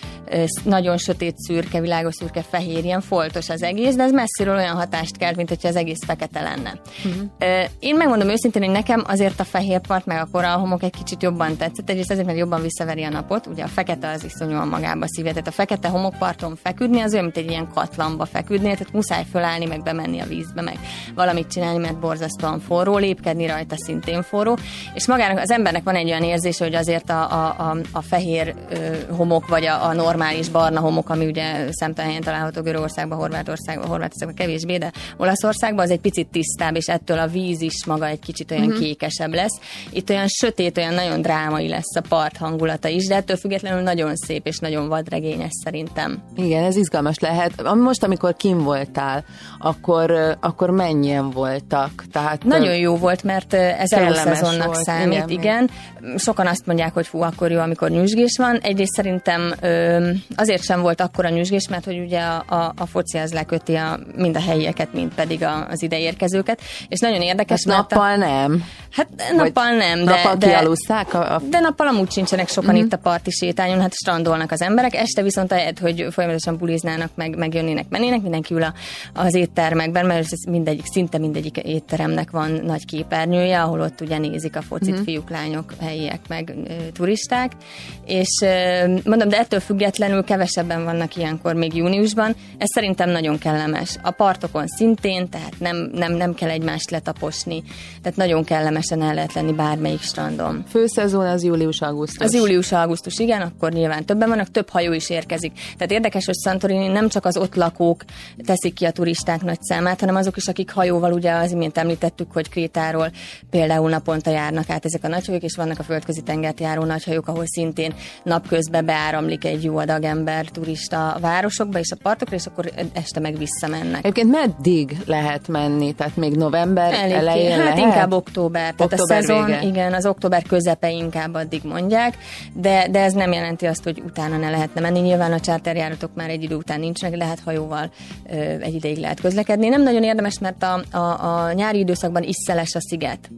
nagyon sötét szürke, világos szürke, fehér, ilyen foltos az egész, de ez messziről olyan hatást kelt, mint hogyha az egész fekete lenne. Uh-huh. Én megmondom őszintén, hogy nekem azért a fehér part meg a korallhomok egy kicsit jobban tetszett, egyrészt azért, mert jobban visszaveri a napot, ugye a fekete az iszonyúan magába szívja, tehát a fekete homokparton feküdni az olyan, mint egy ilyen katlamba feküdni, tehát muszáj fölállni, meg bemenni a vízbe, meg valamit csinálni, mert borzasztóan forró, lépkedni rajta szintén forró, és magának az embernek van egy olyan érzése, hogy azért a, a, a, a fehér ö, homok, vagy a, a normális barna homok, ami ugye szemtelen helyen található Görögországban, Horvátországban, Horvátországban kevésbé, de Olaszországban az egy picit tisztább, és ettől a víz is maga egy kicsit olyan uh-huh. kékesebb lesz. Itt olyan sötét, olyan nagyon drámai lesz a part hangulata is, de ettől függetlenül nagyon szép és nagyon vadregényes szerintem. Igen, ez izgalmas lehet. Most, amikor kim voltál, akkor, akkor mennyien voltak? Tehát, Nagyon jó volt, mert ez előszezonnak volt, számít, igen. igen, igen. Sokan azt mondják, hogy fú, akkor jó, amikor nyüzsgés van. Egyrészt szerintem azért sem volt akkora nyüzsgés, mert hogy ugye a, a, a foci az leköti a, mind a helyieket, mind pedig a, az ideérkezőket. És nagyon érdekes, Hát mert a- nappal nem? Hát nappal nem, de, nappal de, kialusszák a, a de nappal amúgy sincsenek sokan Mhm. itt a parti sétányon, hát strandolnak az emberek, este viszont ahelyett, hogy folyamatosan buliznának, meg, meg jönnének, mennének, mindenki ül a, az éttermekben, mert ez mindegyik, szinte mindegyik étteremnek van nagy képernyője, ahol ott ugye nézik a focit Mhm. fiúk, lányok, helyiek, meg ö, turisták, és ö, mondom, de ettől függetlenül kevesebben vannak ilyenkor még júniusban, ez szerintem nagyon kellemes. A partokon szintén, tehát nem, nem, nem kell egymást letaposni, tehát nagyon kellemesen el lehet lenni bármelyik strandon. Főszezon az július-augusztus. Az július-augusztus, igen, akkor nyilván többen vannak, több hajó is érkezik. Tehát érdekes, hogy Santorini nem csak az ott lakók teszik ki a turisták nagy számát, hanem azok is, akik hajóval, ugye az imént említettük, hogy Krétáról például naponta járnak át ezek a nagyhajók, és vannak a földközi tengert járó nagyhajók, ahol szintén napközben beáramlik egy jó adag ember, turista a városokba és a partokra, és akkor este meg visszamennek. Egyébként meddig lehet menni? Tehát még november Elég, elején hát lehet? inkább október. Tehát Október a szezon, vége. igen, az október közepe inkább addig mondják, de, de ez nem jelenti azt, hogy utána ne lehetne menni. Nyilván a charterjáratok már egy idő után nincsenek, lehet hajóval ö, egy ideig lehet közlekedni. Nem nagyon érdemes, mert a, a, a nyári időszakban is szeles a sziget.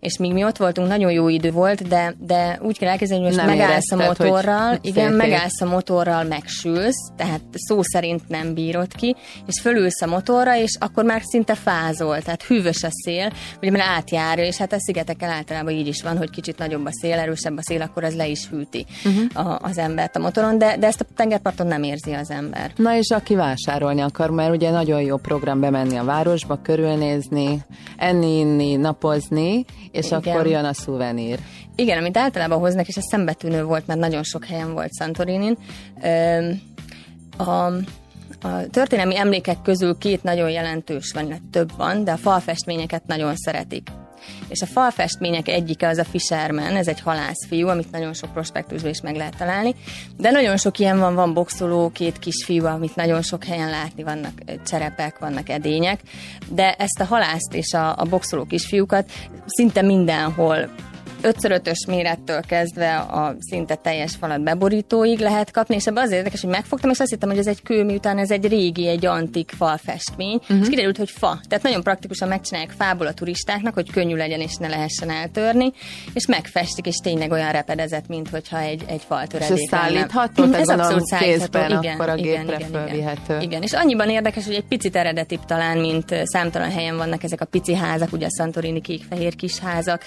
És míg mi ott voltunk, nagyon jó idő volt, de, de úgy kell elképzelni, hogy most Nem megállsz a motorral, igen, féltél. megállsz a motorral, megsülsz, tehát szó szerint nem bírod ki, és fölülsz a motorra, és akkor már szinte fázol, tehát hűvös a szél, ugye mert átjárja, és hát a szigetekkel általában így is van, hogy kicsit nagyobb a szél, erősebb a szél, akkor az le is hűti Mhm. a, az embert a motoron, de, de ezt a tengerparton nem érzi az ember. Na és aki vásárolni akar, mert ugye nagyon jó program bemenni a városba, körülnézni, enni, inni, napozni, és Igen. akkor jön a szuvenír. Igen, amit általában hoznak, és ez szembetűnő volt, mert nagyon sok helyen volt Santorinin. A, a történelmi emlékek közül két nagyon jelentős van, több van, de a falfestményeket nagyon szeretik. És a falfestmények egyike az a Fisherman, ez egy halászfiú, amit nagyon sok prospektusban is meg lehet találni, de nagyon sok ilyen van, van boxoló, két kisfiú, amit nagyon sok helyen látni, vannak cserepek, vannak edények, de ezt a halászt és a, a boxoló kisfiúkat szinte mindenhol 5x5-ös mérettől kezdve a szinte teljes falat beborítóig lehet kapni, és ebben az érdekes, hogy megfogtam, és azt hittem, hogy ez egy kő, miután ez egy régi, egy antik falfestmény, uh-huh. és kiderült, hogy fa. Tehát nagyon praktikusan megcsinálják fából a turistáknak, hogy könnyű legyen, és ne lehessen eltörni, és megfestik, és tényleg olyan repedezett, mint hogyha egy, egy faltöredék És szállítható? Tehát Ez abszolút szállítható, igen, akkor a igen, gépre igen, fölvihető. igen. igen, és annyiban érdekes, hogy egy picit eredetibb talán, mint számtalan helyen vannak ezek a pici házak, ugye a Santorini kék-fehér kis házak,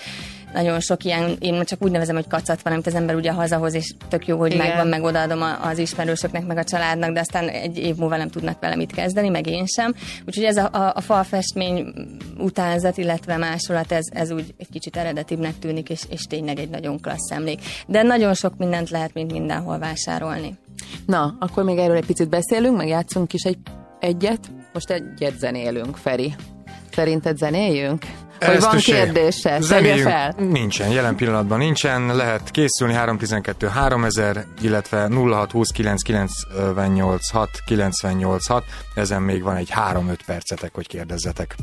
nagyon sok ilyen, én csak úgy nevezem, hogy kacat van, amit az ember ugye hazahoz, és tök jó, hogy Igen. megvan, meg odaadom az ismerősöknek, meg a családnak, de aztán egy év múlva nem tudnak vele mit kezdeni, meg én sem. Úgyhogy ez a, a, a falfestmény utánzat, illetve másolat, ez, ez úgy egy kicsit eredetibbnek tűnik, és, és tényleg egy nagyon klassz emlék. De nagyon sok mindent lehet, mint mindenhol vásárolni. Na, akkor még erről egy picit beszélünk, meg játszunk is egy, egyet. Most egyet zenélünk, Feri. Szerinted zenéljünk? Vagy van kérdése? Tegye fel. Nincsen, jelen pillanatban nincsen. Lehet készülni 312 3000, illetve 062998 986. Ezen még van egy 3-5 percetek, hogy kérdezzetek.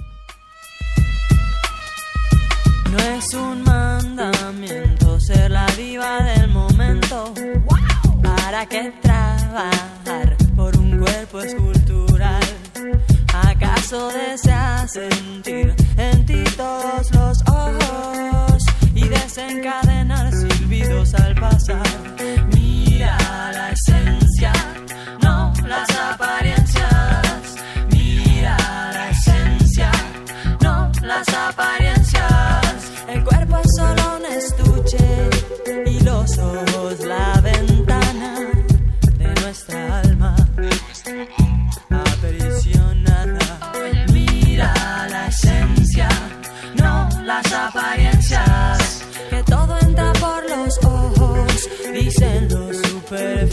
No es un mandamiento ser la diva del momento. ¿Para qué trabajar por un cuerpo escultural? ¿Acaso deseas sentir en ti todos los ojos y desencadenar silbidos al pasar? Mira la esencia, no las apariencias. Mira la esencia, no las apariencias. El cuerpo es solo un estuche y los ojos la dicendo super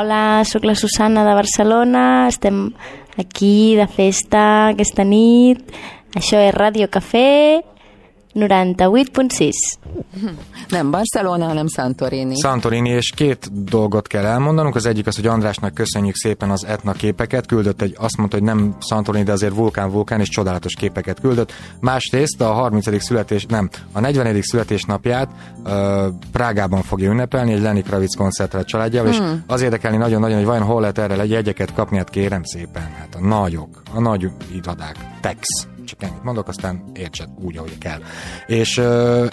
Hola, sóc la Susana de Barcelona, estem aquí de festa aquesta nit. Això és Ràdio Cafè 98.6. Nem Barcelona, hanem Santorini. Santorini, és két dolgot kell elmondanunk. Az egyik az, hogy Andrásnak köszönjük szépen az etna képeket. Küldött egy, azt mondta, hogy nem Santorini, de azért vulkán, vulkán, és csodálatos képeket küldött. Másrészt a 30. születés, nem, a 40. születésnapját uh, Prágában fogja ünnepelni, egy Lenny Kravitz koncertre a családjával, Hmm. és az érdekelni nagyon-nagyon, hogy vajon hol lehet erre egy jegyeket kapni, hát kérem szépen, hát a nagyok, a nagy irodák, Tex. Csak ennyit mondok, aztán értsed úgy, ahogy kell. És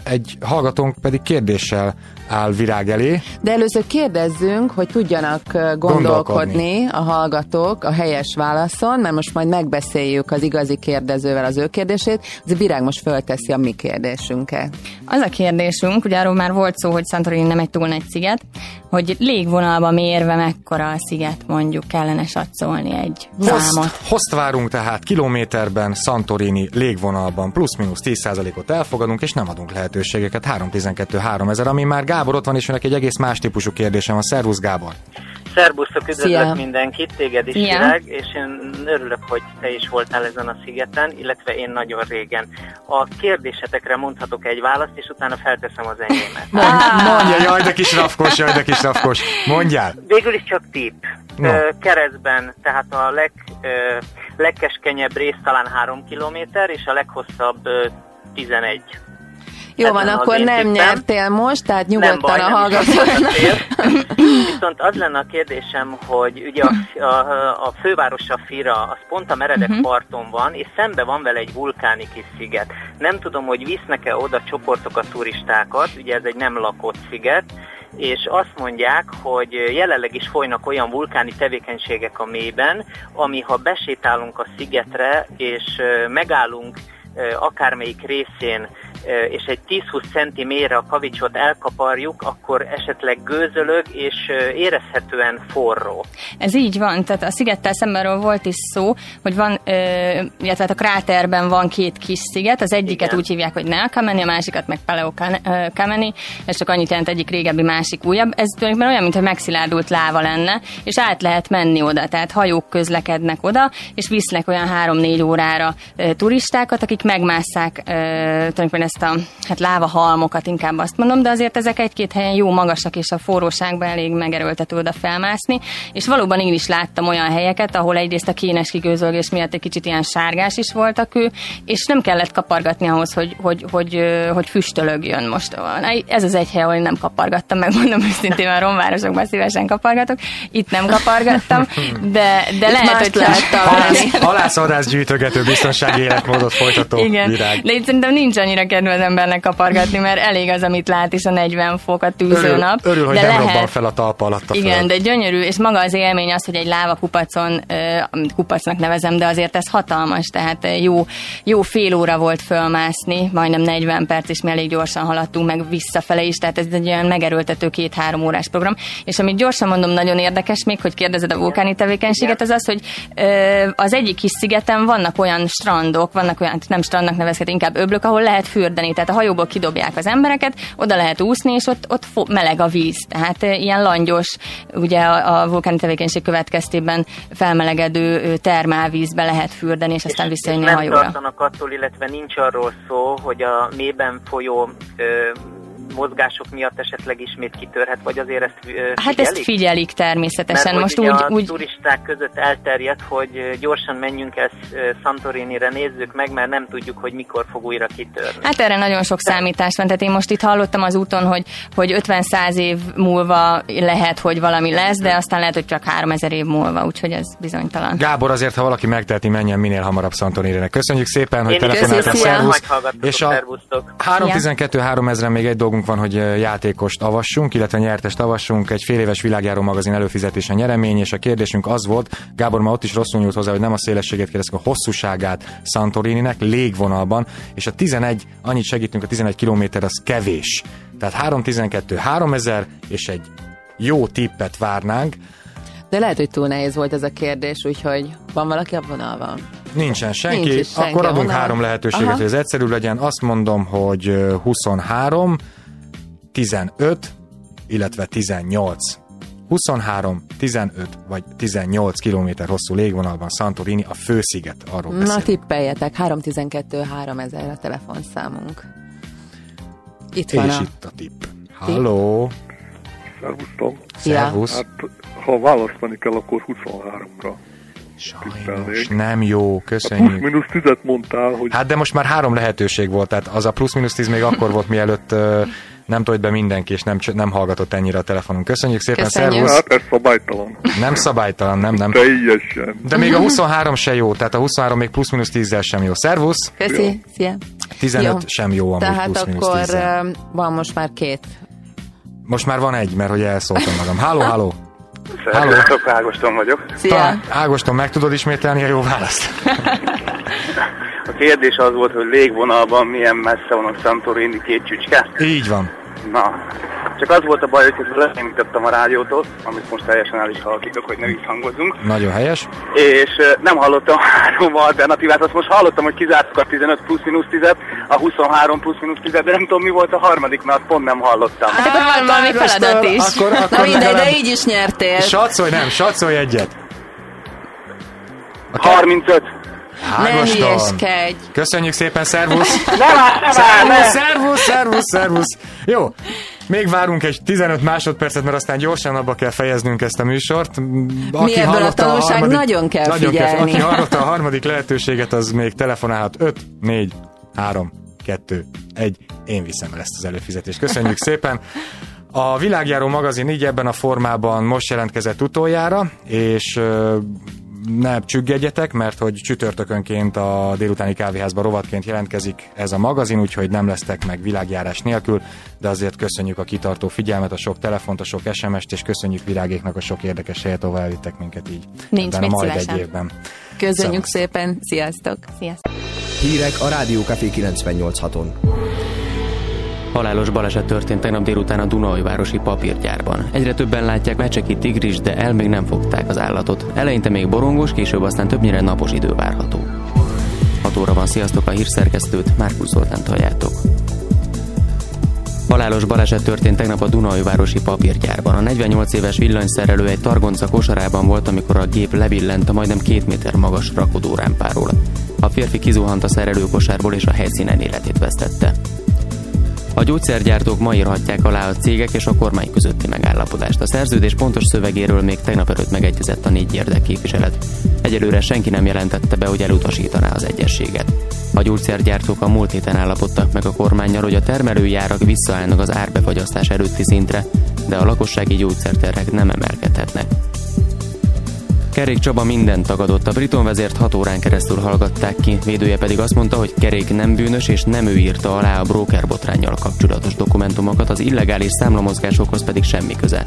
egy hallgatónk pedig kérdéssel áll virág elé. De először kérdezzünk, hogy tudjanak gondolkodni, Gondolkodni. a hallgatók a helyes válaszon, mert most majd megbeszéljük az igazi kérdezővel az ő kérdését. Az Virág most fölteszi a mi kérdésünket. Az a kérdésünk, ugye arról már volt szó, hogy Santorini nem egy túl nagy sziget, hogy légvonalba mérve mekkora a sziget mondjuk kellene satszolni egy számot. Hozt, hozt várunk tehát kilométerben, Santorini légvonalban plusz-minusz 10%-ot elfogadunk, és nem adunk lehetőségeket. 312 3000, ami már Gábor ott van, és önnek egy egész más típusú kérdésem van. Szervusz Gábor! Szerbusztok, üdvözlök Szia. mindenkit, téged is Szia. virág, és én örülök, hogy te is voltál ezen a szigeten, illetve én nagyon régen. A kérdésetekre mondhatok egy választ, és utána felteszem az enyémet. Mondja, jaj, de kis rafkos, jaj, de kis rafkos. Mondjál! Végül is csak tip. No. Keresztben, tehát a leg, legkeskenyebb rész talán 3 kilométer, és a leghosszabb ö, 11. Jó van, Ezen az akkor nem tippem. nyertél most, tehát Nem nyugodtan baj, a nem hallgatóknak. Viszont az lenne a kérdésem, hogy ugye a, a, a fővárosa Fira, az pont a meredek Mhm. parton van, és szembe van vele egy vulkáni kis sziget. Nem tudom, hogy visznek-e oda csoportokat, turistákat, ugye ez egy nem lakott sziget, és azt mondják, hogy jelenleg is folynak olyan vulkáni tevékenységek a mélyben, ami ha besétálunk a szigetre, és megállunk akármelyik részén, és egy 10-20 centi mélyre a kavicsot elkaparjuk, akkor esetleg gőzölög, és érezhetően forró. Ez így van, tehát a szigettel szembenről volt is szó, hogy van, illetve hát a kráterben van két kis sziget, az egyiket úgy hívják, hogy Nea Kameni, a másikat meg Paleo Ka- Kameni, ez csak annyit jelent, egyik régebbi, másik újabb. Ez tulajdonképpen olyan, mintha megszilárdult láva lenne, és át lehet menni oda, tehát hajók közlekednek oda, és visznek olyan három-négy órára ö, turistákat, akik megmásszák tulajdonképpen ezt a hát láva halmokat, inkább azt mondom, de azért ezek egy-két helyen jó magasak, és a forróságban elég megerőltető oda felmászni, és valóban én is láttam olyan helyeket, ahol egyrészt a kénes kigőzölgés miatt egy kicsit ilyen sárgás is volt a kő, és nem kellett kapargatni ahhoz, hogy, hogy, hogy, hogy, hogy füstölögjön most. Ez az egy hely, ahol én nem kapargattam, megmondom őszintén, a romvárosokban szívesen kapargatok, itt nem kapargattam, de, de Itt lehet, hogy lehet találni. Halász, halászvadász gyűjtögető biztonsági életmódot folytató Igen, virág. de itt szerintem nincs annyira kedve az embernek kapargatni, mert elég az, amit lát is a 40 fok a tűző Örül, nap. örül hogy de nem lehet, robban fel a talpa alatt a igen, föld. de gyönyörű, és maga az élmény az, hogy egy láva kupacon, amit kupacnak nevezem, de azért ez hatalmas, tehát jó, jó fél óra volt fölmászni, majdnem 40 perc, és mi elég gyorsan haladtunk meg visszafele is, tehát ez egy olyan megerőltető két-három órás program. És amit gyorsan mondom, nagyon érdekes még, hogy kérdezed a vulkáni tevékenységet, az az, hogy az egyik kis szigeten vannak olyan strandok, vannak olyan, nem strandnak nevezhet, inkább öblök, ahol lehet fürdeni, tehát a hajóból kidobják az embereket, oda lehet úszni, és ott, ott fo- meleg a víz. Tehát ilyen langyos, ugye a, a vulkáni tevékenység következtében felmelegedő termálvízbe lehet fürdeni, és aztán visszajönni a nem hajóra. tartanak attól, illetve nincs arról szó, hogy a mélyben folyó ö, mozgások miatt esetleg ismét kitörhet, vagy azért ezt ö, Hát ezt figyelik természetesen. Mert Most úgy, a úgy turisták között elterjedt, hogy gyorsan menjünk ezt ö, Santorini-re, nézzük meg, mert nem tudjuk, hogy mikor fog újra kitörni. Hát erre nagyon sok számítás van, tehát én most itt hallottam az úton, hogy, hogy 50-100 év múlva lehet, hogy valami lesz, de aztán lehet, hogy csak 3000 év múlva, úgyhogy ez bizonytalan. Gábor, azért, ha valaki megteheti, menjen minél hamarabb Santorini-re. Köszönjük szépen, hogy telefonáltál. Szervusz. És a szervusztok. 312 3000 még egy dolgunk van, hogy játékost avassunk, illetve nyertest avassunk. Egy fél éves világjáró magazin előfizetése nyeremény, és a kérdésünk az volt, Gábor ma ott is rosszul nyújt hozzá, hogy nem a szélességét kérdezik, a hosszúságát Santorininek légvonalban, és a 11, annyit segítünk, a 11 kilométer az kevés. Tehát 312 3000 és egy jó tippet várnánk. De lehet, hogy túl nehéz volt ez a kérdés, úgyhogy van valaki a vonalban? Nincsen senki, Nincs senki akkor adunk vonalon. három lehetőséget, Aha. hogy ez egyszerű legyen. Azt mondom, hogy ö, 23, 15, illetve 18. 23, 15 vagy 18 kilométer hosszú légvonalban Santorini, a fősziget, arról Na beszél. tippeljetek, 312 3000 a telefonszámunk. Itt van És a... itt a tipp. Halló! Szervusztok. Szervusz. Hát, ha választani kell, akkor 23-ra. Most nem jó, köszönjük. Plusz-minusz tizet mondtál, hogy Hát de most már három lehetőség volt, tehát az a plusz-minusz tíz még akkor volt, mielőtt ö, nem tolt be mindenki, és nem, nem hallgatott ennyire a telefonon. Köszönjük szépen, Köszönjük. szervusz! Hát ez szabálytalan. Nem szabálytalan, nem, nem. Teljesen. De még a 23 se jó, tehát a 23 még plusz-minusz 10 sem jó. Szervusz! Köszi, szia. 15 Jó. sem jó amúgy Tehát plusz-minusz akkor 10 ö, van most már két. Most már van egy, mert hogy elszóltam magam. Háló, háló! Szervusztok, Ágoston vagyok. Szia! Ágoston, meg tudod ismételni a jó választ? A kérdés az volt, hogy légvonalban milyen messze van a Santorini két csücske. Így van. Na, csak az volt a baj, hogy közben lenyomítottam a rádiótól, amit most teljesen el is hallgatok, hogy ne visszhangozzunk. Nagyon helyes. És nem hallottam a három alternatívát, azt most hallottam, hogy kizártuk a 15 plusz-minusz 10 a 23 plusz-minusz 10 de nem tudom mi volt a harmadik, mert pont nem hallottam. Hát akkor van valami feladat is. Akkor- Na akkor mindegy, de így is nyertél. Satszolj, nem, satszolj egyet. 35. Ne Ágoston. hülyeskedj. Köszönjük szépen, szervusz! Nem áll, nem áll, Szervusz, ne. szervusz, szervusz, szervusz! Jó, még várunk egy 15 másodpercet, mert aztán gyorsan abba kell fejeznünk ezt a műsort. Mi ebből a tanulság nagyon kell figyelni. Aki hallotta a harmadik lehetőséget, az még telefonálhat 5, 4, 3, 2, 1. Én viszem el ezt az előfizetést. Köszönjük szépen! A Világjáró magazin így ebben a formában most jelentkezett utoljára, és ne csüggedjetek, mert hogy csütörtökönként a délutáni kávéházban rovatként jelentkezik ez a magazin, úgyhogy nem lesztek meg világjárás nélkül, de azért köszönjük a kitartó figyelmet, a sok telefont, a sok SMS-t, és köszönjük világéknak a sok érdekes helyet, ahol elvittek minket így. Nincs ebben majd szívesen. egy évben. Köszönjük szépen, sziasztok! Sziasztok! Hírek a Rádió Café 98.6-on. Halálos baleset történt tegnap délután a Dunajvárosi papírgyárban. Egyre többen látják mecseki tigris, de el még nem fogták az állatot. Eleinte még borongos, később aztán többnyire napos idő várható. 6 óra van, sziasztok a hírszerkesztőt, Márkusz Zoltánt halljátok. Halálos baleset történt tegnap a Dunajvárosi papírgyárban. A 48 éves villanyszerelő egy targonca kosarában volt, amikor a gép lebillent a majdnem két méter magas rakodórámpáról. A férfi kizuhant a szerelőkosárból és a helyszínen életét vesztette. A gyógyszergyártók ma írhatják alá a cégek és a kormány közötti megállapodást. A szerződés pontos szövegéről még tegnap előtt megegyezett a négy érdekképviselet. Egyelőre senki nem jelentette be, hogy elutasítaná az egyességet. A gyógyszergyártók a múlt héten állapodtak meg a kormányjal, hogy a termelőjárak visszaállnak az árbefagyasztás előtti szintre, de a lakossági gyógyszerterhek nem emelkedhetnek. Kerék Csaba mindent tagadott, a Briton vezért 6 órán keresztül hallgatták ki, védője pedig azt mondta, hogy Kerék nem bűnös, és nem ő írta alá a broker botránnyal kapcsolatos dokumentumokat, az illegális számlamozgásokhoz pedig semmi köze.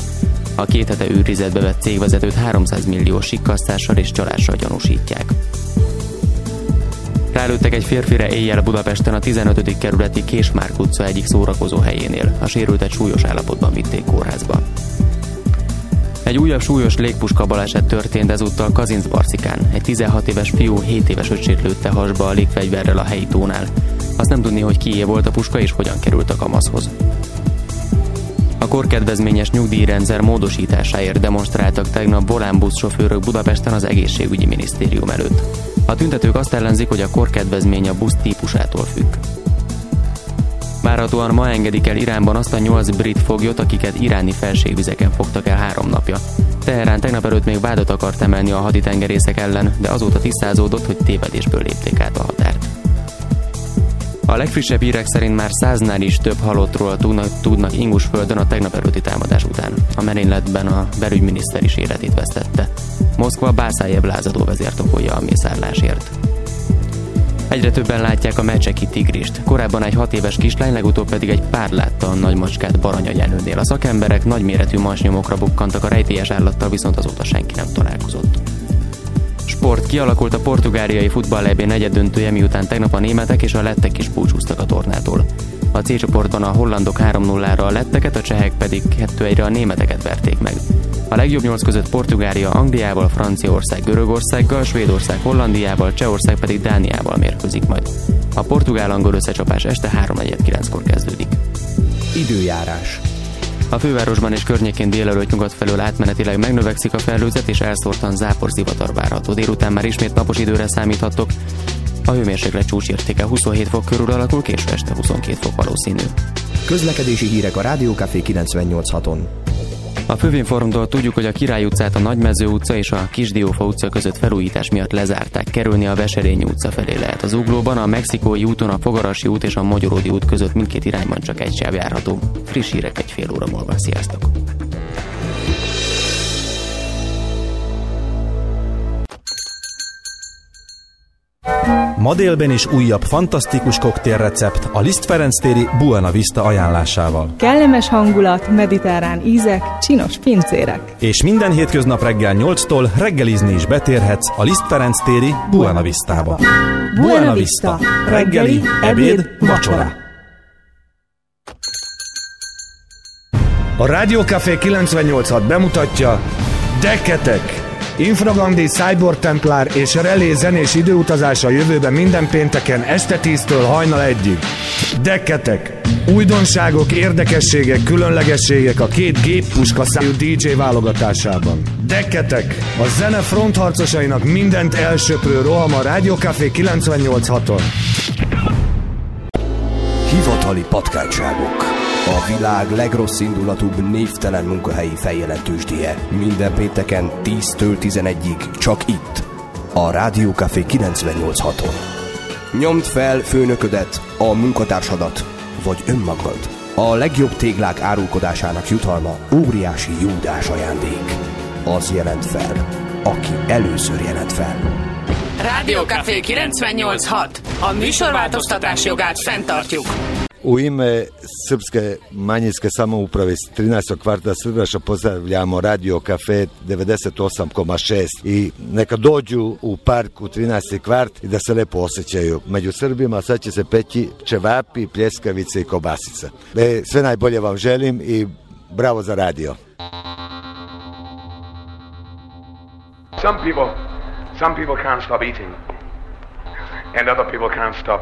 A két hete őrizetbe vett cégvezetőt 300 millió sikkasztással és csalással gyanúsítják. Rálőttek egy férfire éjjel Budapesten a 15. kerületi Késmárk utca egyik szórakozó helyénél. A sérültet súlyos állapotban vitték kórházba. Egy újabb súlyos légpuska baleset történt ezúttal Kazincbarcikán. Egy 16 éves fiú 7 éves öcsét lőtte hasba a légfegyverrel a helyi tónál. Azt nem tudni, hogy kié volt a puska és hogyan került a kamaszhoz. A korkedvezményes nyugdíjrendszer módosításáért demonstráltak tegnap volánbusz sofőrök Budapesten az egészségügyi minisztérium előtt. A tüntetők azt ellenzik, hogy a korkedvezmény a busz típusától függ. Várhatóan ma engedik el Iránban azt a nyolc brit foglyot, akiket iráni felségvizeken fogtak el három napja. Teherán tegnap előtt még vádat akart emelni a haditengerészek ellen, de azóta tisztázódott, hogy tévedésből lépték át a határt. A legfrissebb hírek szerint már száznál is több halottról tudnak, tudnak Ingusföldön a tegnap előtti támadás után. A merényletben a belügyminiszter is életét vesztette. Moszkva Bászájev lázadó vezért okolja a mészárlásért. Egyre többen látják a mecseki tigrist. Korábban egy hat éves kislány, legutóbb pedig egy pár látta a nagy macskát Baranya Jenőnél. A szakemberek nagyméretű masnyomokra bukkantak a rejtélyes állattal, viszont azóta senki nem találkozott. Sport kialakult a portugáliai futball negyed döntője, miután tegnap a németek és a lettek is búcsúztak a tornától. A C csoportban a hollandok 3-0-ra a letteket, a csehek pedig 2-1-re a németeket verték meg. A legjobb nyolc között Portugália Angliával, Franciaország Görögországgal, Svédország Hollandiával, Csehország pedig Dániával mérkőzik majd. A portugál-angol összecsapás este 3.49-kor kezdődik. Időjárás. A fővárosban és környékén délelőtt nyugat felől átmenetileg megnövekszik a felhőzet és elszórtan zápor zivatar várható. Délután már ismét napos időre számíthatok. A hőmérséklet csúcsértéke 27 fok körül alakul, késő este 22 fok valószínű. Közlekedési hírek a Rádió Café 98.6-on. A fővinformtól tudjuk, hogy a Király utcát a Nagymező utca és a Kisdiófa utca között felújítás miatt lezárták. Kerülni a Veserényi utca felé lehet. Az uglóban a Mexikói úton a Fogarasi út és a Magyaródi út között mindkét irányban csak egy sáv járható. Friss hírek egy fél óra múlva. Sziasztok! Ma délben is újabb fantasztikus koktélrecept a Liszt Ferenc téri Buena Vista ajánlásával. Kellemes hangulat, mediterrán ízek, csinos pincérek. És minden hétköznap reggel 8-tól reggelizni is betérhetsz a Liszt Ferenc téri Buena Vistába. Buena Vista. Reggeli, ebéd, vacsora. A Rádió Café 986 bemutatja Deketek! Infragandi, Cyborg Templár és Relé zenés időutazás a jövőben minden pénteken este 10-től hajnal 1-ig. Deketek! Újdonságok, érdekességek, különlegességek a két géppuska szájú DJ válogatásában. Deketek! A zene frontharcosainak mindent elsöprő roham a Rádió Café 986-on. Hivatali patkányságok. A világ legrosszindulatúbb névtelen munkahelyi feljelentősdie. Minden pénteken 10-től 11-ig csak itt. A Rádió Café 98.6-on. Nyomd fel főnöködet, a munkatársadat, vagy önmagad. A legjobb téglák árulkodásának jutalma óriási júdás ajándék. Az jelent fel, aki először jelent fel. Rádió Café 98.6. A műsorváltoztatás jogát fenntartjuk. U ime Srpske manjinske samouprave iz 13. kvarta Srbaša pozdravljamo Radio Cafe 98,6 i neka dođu u park u 13. kvart i da se lepo osjećaju. Među Srbima sad će se peći čevapi, pljeskavice i kobasica. E, sve najbolje vam želim i bravo za radio. Some people, some people can't stop eating, and other people can't stop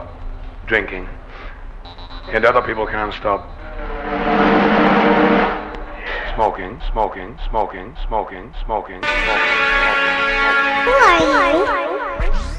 drinking, and other people can't stop smoking, smoking, smoking, smoking, smoking, smoking, smoking. smoking. Who are you?